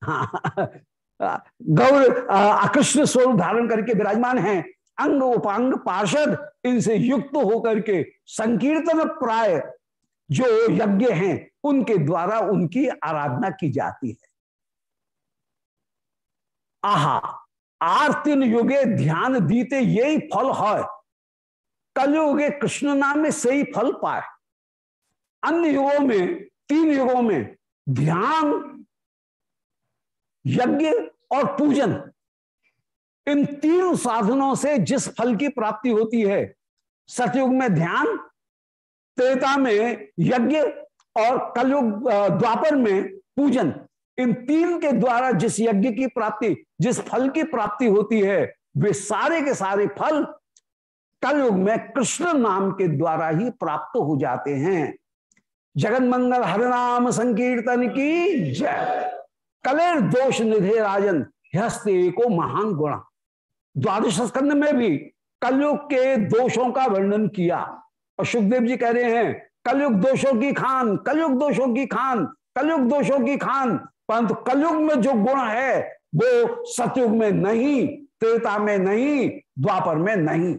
हाँ गौर अकृष्ण स्वरूप धारण करके विराजमान है। अंग उपांग पार्षद इनसे युक्त होकर के संकीर्तन प्राय जो यज्ञ हैं, उनके द्वारा उनकी आराधना की जाती है। आहा, आर्तिन युगे ध्यान दीते यही फल है। कलयुगे कृष्ण नाम में सही फल पाए। अन्य युगों में, तीन युगों में ध्यान, यज्ञ और पूजन, इन तीन साधनों से जिस फल की प्राप्ति होती है, सतयुग में ध्यान, त्रेता में यज्ञ और कलयुग द्वापर में पूजन, इन तीन के द्वारा जिस यज्ञ की प्राप्ति, जिस फल की प्राप्ति होती है, वे सारे के सारे फल कलयुग में कृष्ण नाम के द्वारा ही प्राप्त हो जाते हैं। जगन मंगल हरिनाम संकीर्तन की जय। कलेर दोष निधे राजन हस्ते को महान गुण। द्वादश स्कंद में भी कलयुग के दोषों का वर्णन किया। और सुखदेव जी कह रहे हैं, कलयुग दोषों की खान, कलयुग दोषों की खान, कलयुग दोषों की खान। परंतु कलयुग में जो गुण है, वो सतयुग में नहीं, त्रेता में नहीं, द्वापर में नहीं।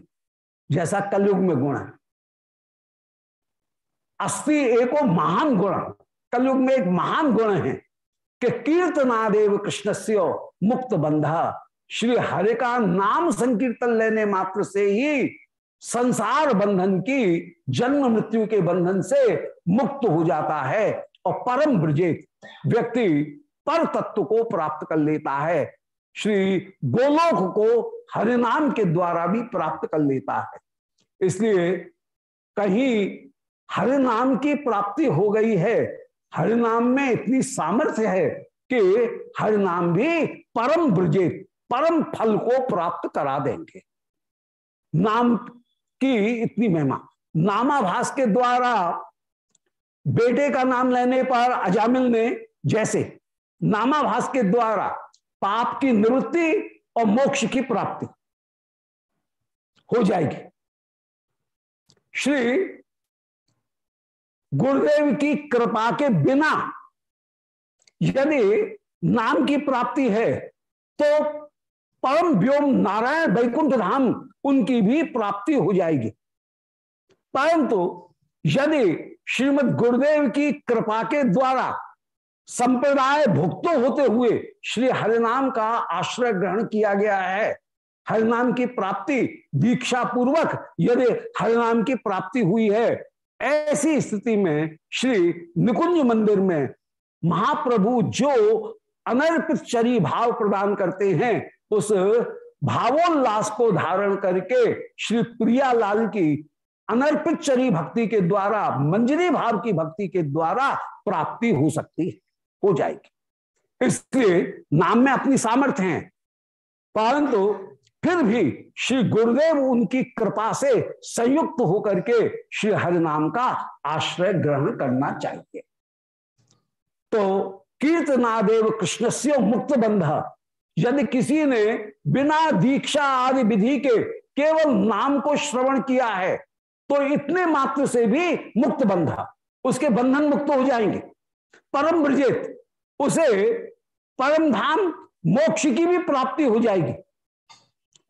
जैसा कलयुग में गुण है। अस्थि एक महान गुण। कलयुग में एक महान गुण है कि कीर्तनादेव से मुक्त बंधा। श्री हरे का नाम संकीर्तन लेने मात्र से ही संसार बंधन की, जन्म मृत्यु के बंधन से मुक्त हो जाता है और परम ब्रजेत व्यक्ति पर तत्व को प्राप्त कर लेता है। श्री गोलोक को हरिनाम के द्वारा भी प्राप्त कर लेता है। इसलिए कहीं हरिनाम की प्राप्ति हो गई है, हरिनाम में इतनी सामर्थ्य है कि हरिनाम भी परम ब्रजेत, परम फल को प्राप्त करा देंगे। नाम की इतनी महिमा। नामाभास के द्वारा बेटे का नाम लेने पर अजामिल ने जैसे नामाभास के द्वारा पाप की निवृत्ति और मोक्ष की प्राप्ति हो जाएगी। श्री गुरुदेव की कृपा के बिना यदि नाम की प्राप्ति है तो परम व्योम नारायण वैकुंठ धाम उनकी भी प्राप्ति हो जाएगी। परंतु यदि श्रीमद गुरुदेव की कृपा के द्वारा संप्रदाय भुक्त होते हुए श्री हरिनाम का आश्रय ग्रहण किया गया है हरिनाम की प्राप्ति दीक्षा पूर्वक यदि हरिनाम की प्राप्ति हुई है, ऐसी स्थिति में श्री निकुंज मंदिर में महाप्रभु जो अनर्पित चरी भाव प्रदान करते हैं, उस भावोल्लास को धारण करके श्री प्रियालाल की अनर्पित चरी भक्ति के द्वारा, मंजरी भाव की भक्ति के द्वारा प्राप्ति हो सकती है, हो जाएगी। इसलिए नाम में अपनी सामर्थ्य है। परंतु फिर भी श्री गुरुदेव उनकी कृपा से संयुक्त होकर के श्री हरि नाम का आश्रय ग्रहण करना चाहिए। तो कीर्तनादेव कृष्ण से मुक्त बंध यदि किसी ने बिना दीक्षा आदि विधि के केवल नाम को श्रवण किया है तो इतने मात्र से भी मुक्त बंध उसके बंधन मुक्त हो जाएँगे। परम ब्रजित, उसे परम धाम मोक्ष की भी प्राप्ति हो जाएगी।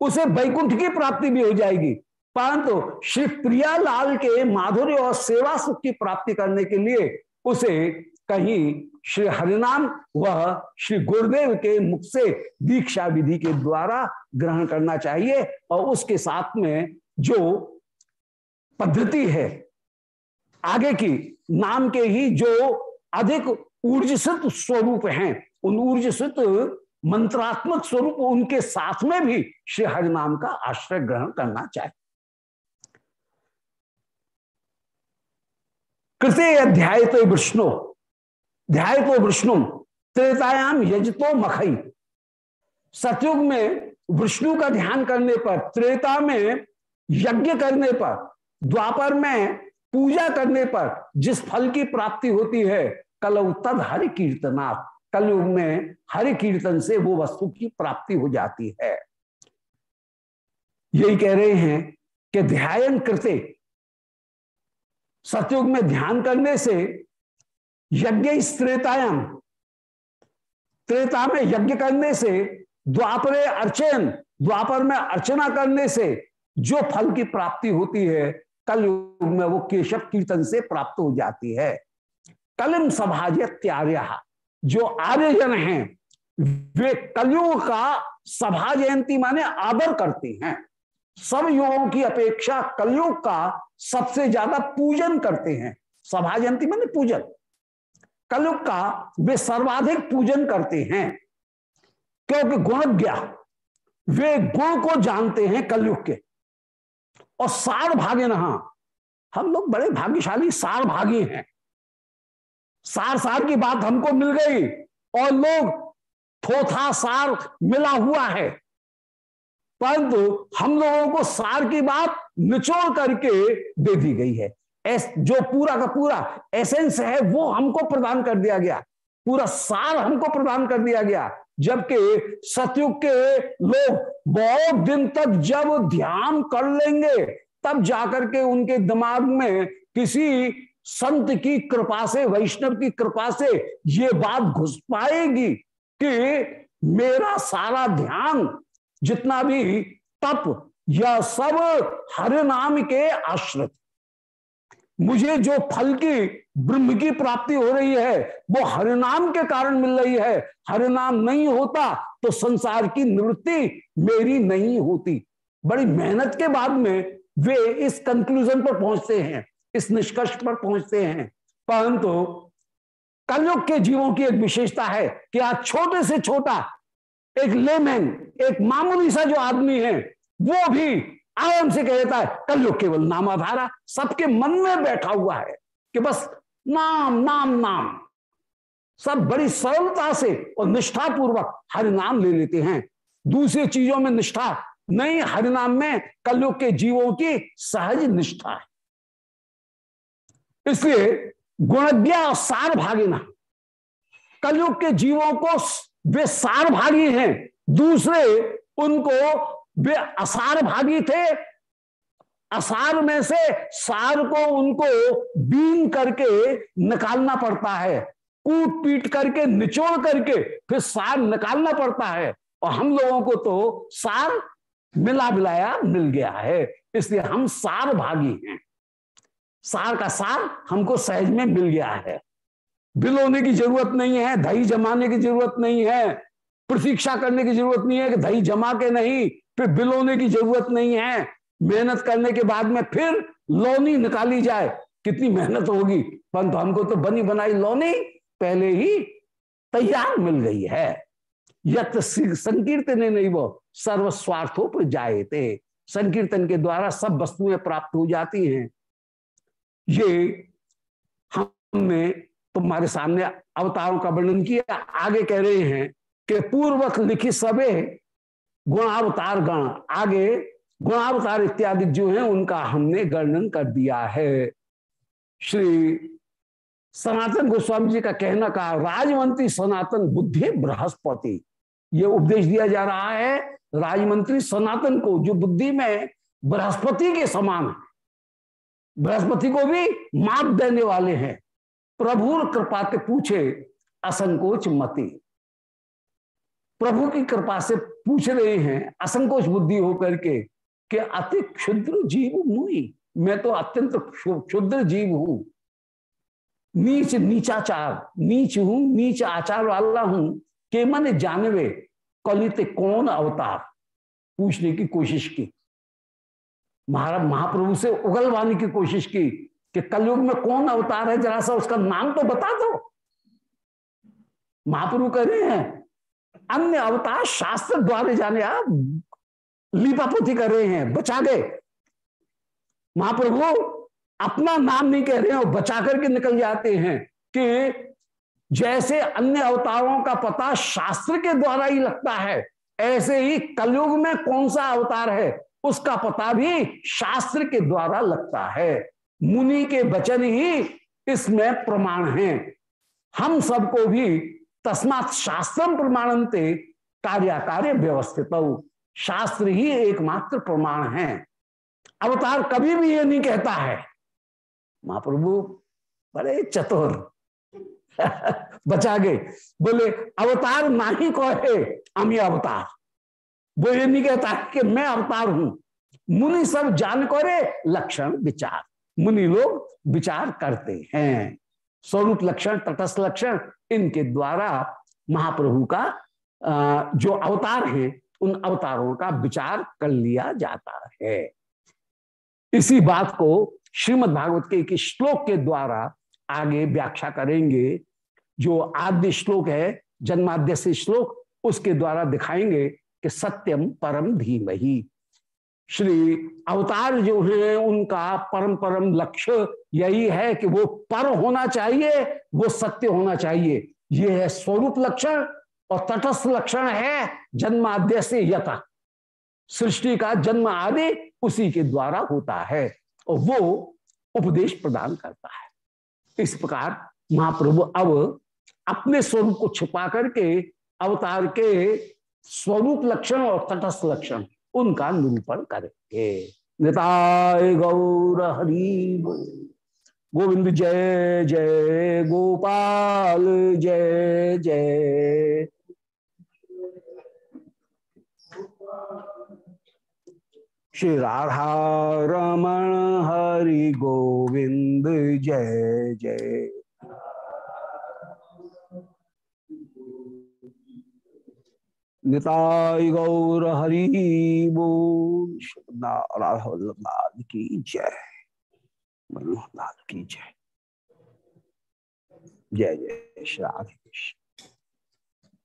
उसे वैकुंठ की प्राप्ति भी हो जाएगी। परंतु श्री प्रियालाल के माधुर्य और सेवा सुख की प्राप्ति करने के लिए उसे कहीं श्री हरिनाम वह श्री गुरुदेव के मुख से दीक्षा विधि के द्वारा ग्रहण करना चाहिए और उसके साथ में जो पद्धति है, आगे की, नाम के ही जो अधिक ऊर्जसित स्वरूप हैं, उन ऊर्जसित मंत्रात्मक स्वरूप उनके साथ में भी श्री हरिनाम का आश्रय ग्रहण करना चाहिए। कृत्य अध्याय तो विष्णु ध्याय तो विष्णु त्रेतायाम यजतो मखई सतयुग में विष्णु का ध्यान करने पर, त्रेता में यज्ञ करने पर, द्वापर में पूजा करने पर जिस फल की प्राप्ति होती है, कल तद हरि कीर्तनाथ कलयुग में हरि कीर्तन से वो वस्तु की प्राप्ति हो जाती है। यही कह रहे हैं कि ध्यान करते, सतयुग में ध्यान करने से यज्ञ त्रेतायाम त्रेता में यज्ञ करने से द्वापरे अर्चन, द्वापर में अर्चना करने से जो फल की प्राप्ति होती है, कलयुग में वो केशव कीर्तन से प्राप्त हो जाती है। कलिम सभाज्यार्य जो आर्यजन हैं, वे कलयुग का सभा जयंती माने आदर करते हैं। सब युगों की अपेक्षा कलयुग का सबसे ज़्यादा पूजन करते हैं। सभा जयंती माने पूजन। कलयुग का वे सर्वाधिक पूजन करते हैं। क्योंकि गुणज्ञ, वे गुण को जानते हैं कलयुग के। और सार भागे नहा, हम लोग बड़े भाग्यशाली सार भागी हैं। सार सार की बात हमको मिल गई और लोग थोथा सार मिला हुआ है। परंतु हम लोगों को सार की बात निचोड़ करके दे दी गई है। एस, जो पूरा का पूरा एसेंस है वो हमको प्रदान कर दिया गया। पूरा सार हमको प्रदान कर दिया गया जबकि सतयुग के लोग बहुत दिन तक जब ध्यान कर लेंगे तब जाकर के उनके दिमाग में किसी संत की कृपा से, वैष्णव की कृपा से ये बात घुस पाएगी कि मेरा सारा ध्यान जितना भी तप, यह सब हर नाम के आश्रित। मुझे जो फल की, ब्रह्म की प्राप्ति हो रही है, वो हरिनाम के कारण मिल रही है। हरिनाम नहीं होता तो संसार की निवृत्ति मेरी नहीं होती। बड़ी मेहनत के बाद में वे इस कंक्लूजन पर पहुँचते हैं। इस निष्कर्ष पर पहुँचते हैं। परंतु कलयुग के जीवों की एक विशेषता है कि आज छोटे से छोटा, एक लेमैन एक मामूली सा जो आदमी है, वो भी आराम से कह देता है, कलयुग केवल नामाधारा, सबके मन में बैठा हुआ है कि बस नाम नाम नाम। सब बड़ी सरलता से और निष्ठा पूर्वक हरि नाम ले लेते हैं। दूसरी चीज़ों में निष्ठा नहीं हरिनाम में कलयुग के जीवों की सहज निष्ठा है। इसलिए गुणज्ञा और सार भागिना कलयुग के जीवों को वे सार भागी हैं, दूसरे उनको वे असार भागी थे। असार में से सार को उनको बीन करके निकालना पड़ता है, कूट पीट करके निचोड़ करके फिर सार निकालना पड़ता है। और हम लोगों को तो सार मिला मिलाया मिल गया है, इसलिए हम सार भागी हैं। सार का सार हमको सहज में मिल गया है। बिलोने की ज़रूरत नहीं है दही जमाने की ज़रूरत नहीं है, प्रतीक्षा करने की ज़रूरत नहीं है कि दही जमा के नहीं, फिर बिलोने की ज़रूरत नहीं है। मेहनत करने के बाद में फिर लोनी निकाली जाए। कितनी मेहनत होगी? परंतु हमको तो बनी बनाई लोनी पहले ही तैयार मिल गई है। यत संकीर्तन नहीं वो, सर्वस्वार्थों पर जाए थे संकीर्तन के द्वारा सब वस्तुएँ प्राप्त हो जाती हैं। ये हमने तुम्हारे सामने अवतारों का वर्णन किया। आगे कह रहे हैं कि पूर्वक लिखी सबे गुणावतार गण, आगे गुणावतार इत्यादि जो है, उनका हमने वर्णन कर दिया है। श्री सनातन गोस्वामी जी का कहना का राजमंत्री सनातन बुद्धि बृहस्पति, ये उपदेश दिया जा रहा है। राजमंत्री सनातन को, जो बुद्धि में बृहस्पति के समान है बृहस्पति को भी माप देने वाले हैं। प्रभु कृपा के पूछे, असंकोच मति। प्रभु की कृपा से पूछ रहे हैं, असंकोच बुद्धि होकर के, कि अति क्षुद्र जीव मुई मैं तो अत्यंत क्षुद्र जीव हूँ। नीच नीचाचार, नीच हूँ, नीच आचार वाला हूँ, के मन जानवे, कलित कौन अवतार। पूछने की कोशिश की। महाराज महाप्रभु से उगलवाने की कोशिश की कि कलयुग में कौन अवतार है? जरा सा उसका नाम तो बता दो। महाप्रभु कह रहे हैं, अन्य अवतार शास्त्र द्वारे जाने आप लीपापोथी कर रहे हैं, बचा गए महाप्रभु अपना नाम नहीं कह रहे हो बचा करके निकल जाते हैं कि जैसे अन्य अवतारों का पता शास्त्र के द्वारा ही लगता है, ऐसे ही कलयुग में कौन सा अवतार है? उसका पता भी शास्त्र के द्वारा लगता है। मुनि के वचन ही इसमें प्रमाण है। हम सबको भी तस्मात शास्त्र प्रमाणनते कार्य व्यवस्थित। शास्त्र ही एकमात्र प्रमाण है। अवतार कभी भी ये नहीं कहता है, महाप्रभु, बड़े चतुर। बचा गए। बोले, अवतार ना ही कहे अमी अवतार। वो ये नहीं कहता कि मैं अवतार हूँ। मुनि सब जान करे, लक्षण विचार। मुनि लोग विचार करते हैं। स्वरूप लक्षण, तटस्थ लक्षण, इनके द्वारा महाप्रभु का जो अवतार है, उन अवतारों का विचार कर लिया जाता है। इसी बात को श्रीमद् भागवत के एक श्लोक के द्वारा आगे व्याख्या करेंगे। जो आद्य श्लोक है, जन्माद्य से श्लोक, उसके द्वारा दिखाएँगे। कि सत्यम परम धीमही। श्री अवतार जो है, उनका परम परम लक्ष्य यही है कि वो पर होना चाहिए, वो सत्य होना चाहिए। ये है स्वरूप लक्षण और तटस्थ लक्षण है जन्माद्य से यथा। सृष्टि का जन्म आदि उसी के द्वारा होता है और वो उपदेश प्रदान करता है। इस प्रकार महाप्रभु अब अपने स्वरूप को छिपा करके अवतार के स्वरूप लक्षण और तटस्थ लक्षण, उनका निरूपण करेंगे। निताय गौर हरि गोविंद जय जय गोपाल, जय जय। श्री राधा रमण हरि गोविंद जय जय। निताय गौर हरि बोल राधा वल्लभ की जय। मनोहर की जय। जय जय श्री राधे।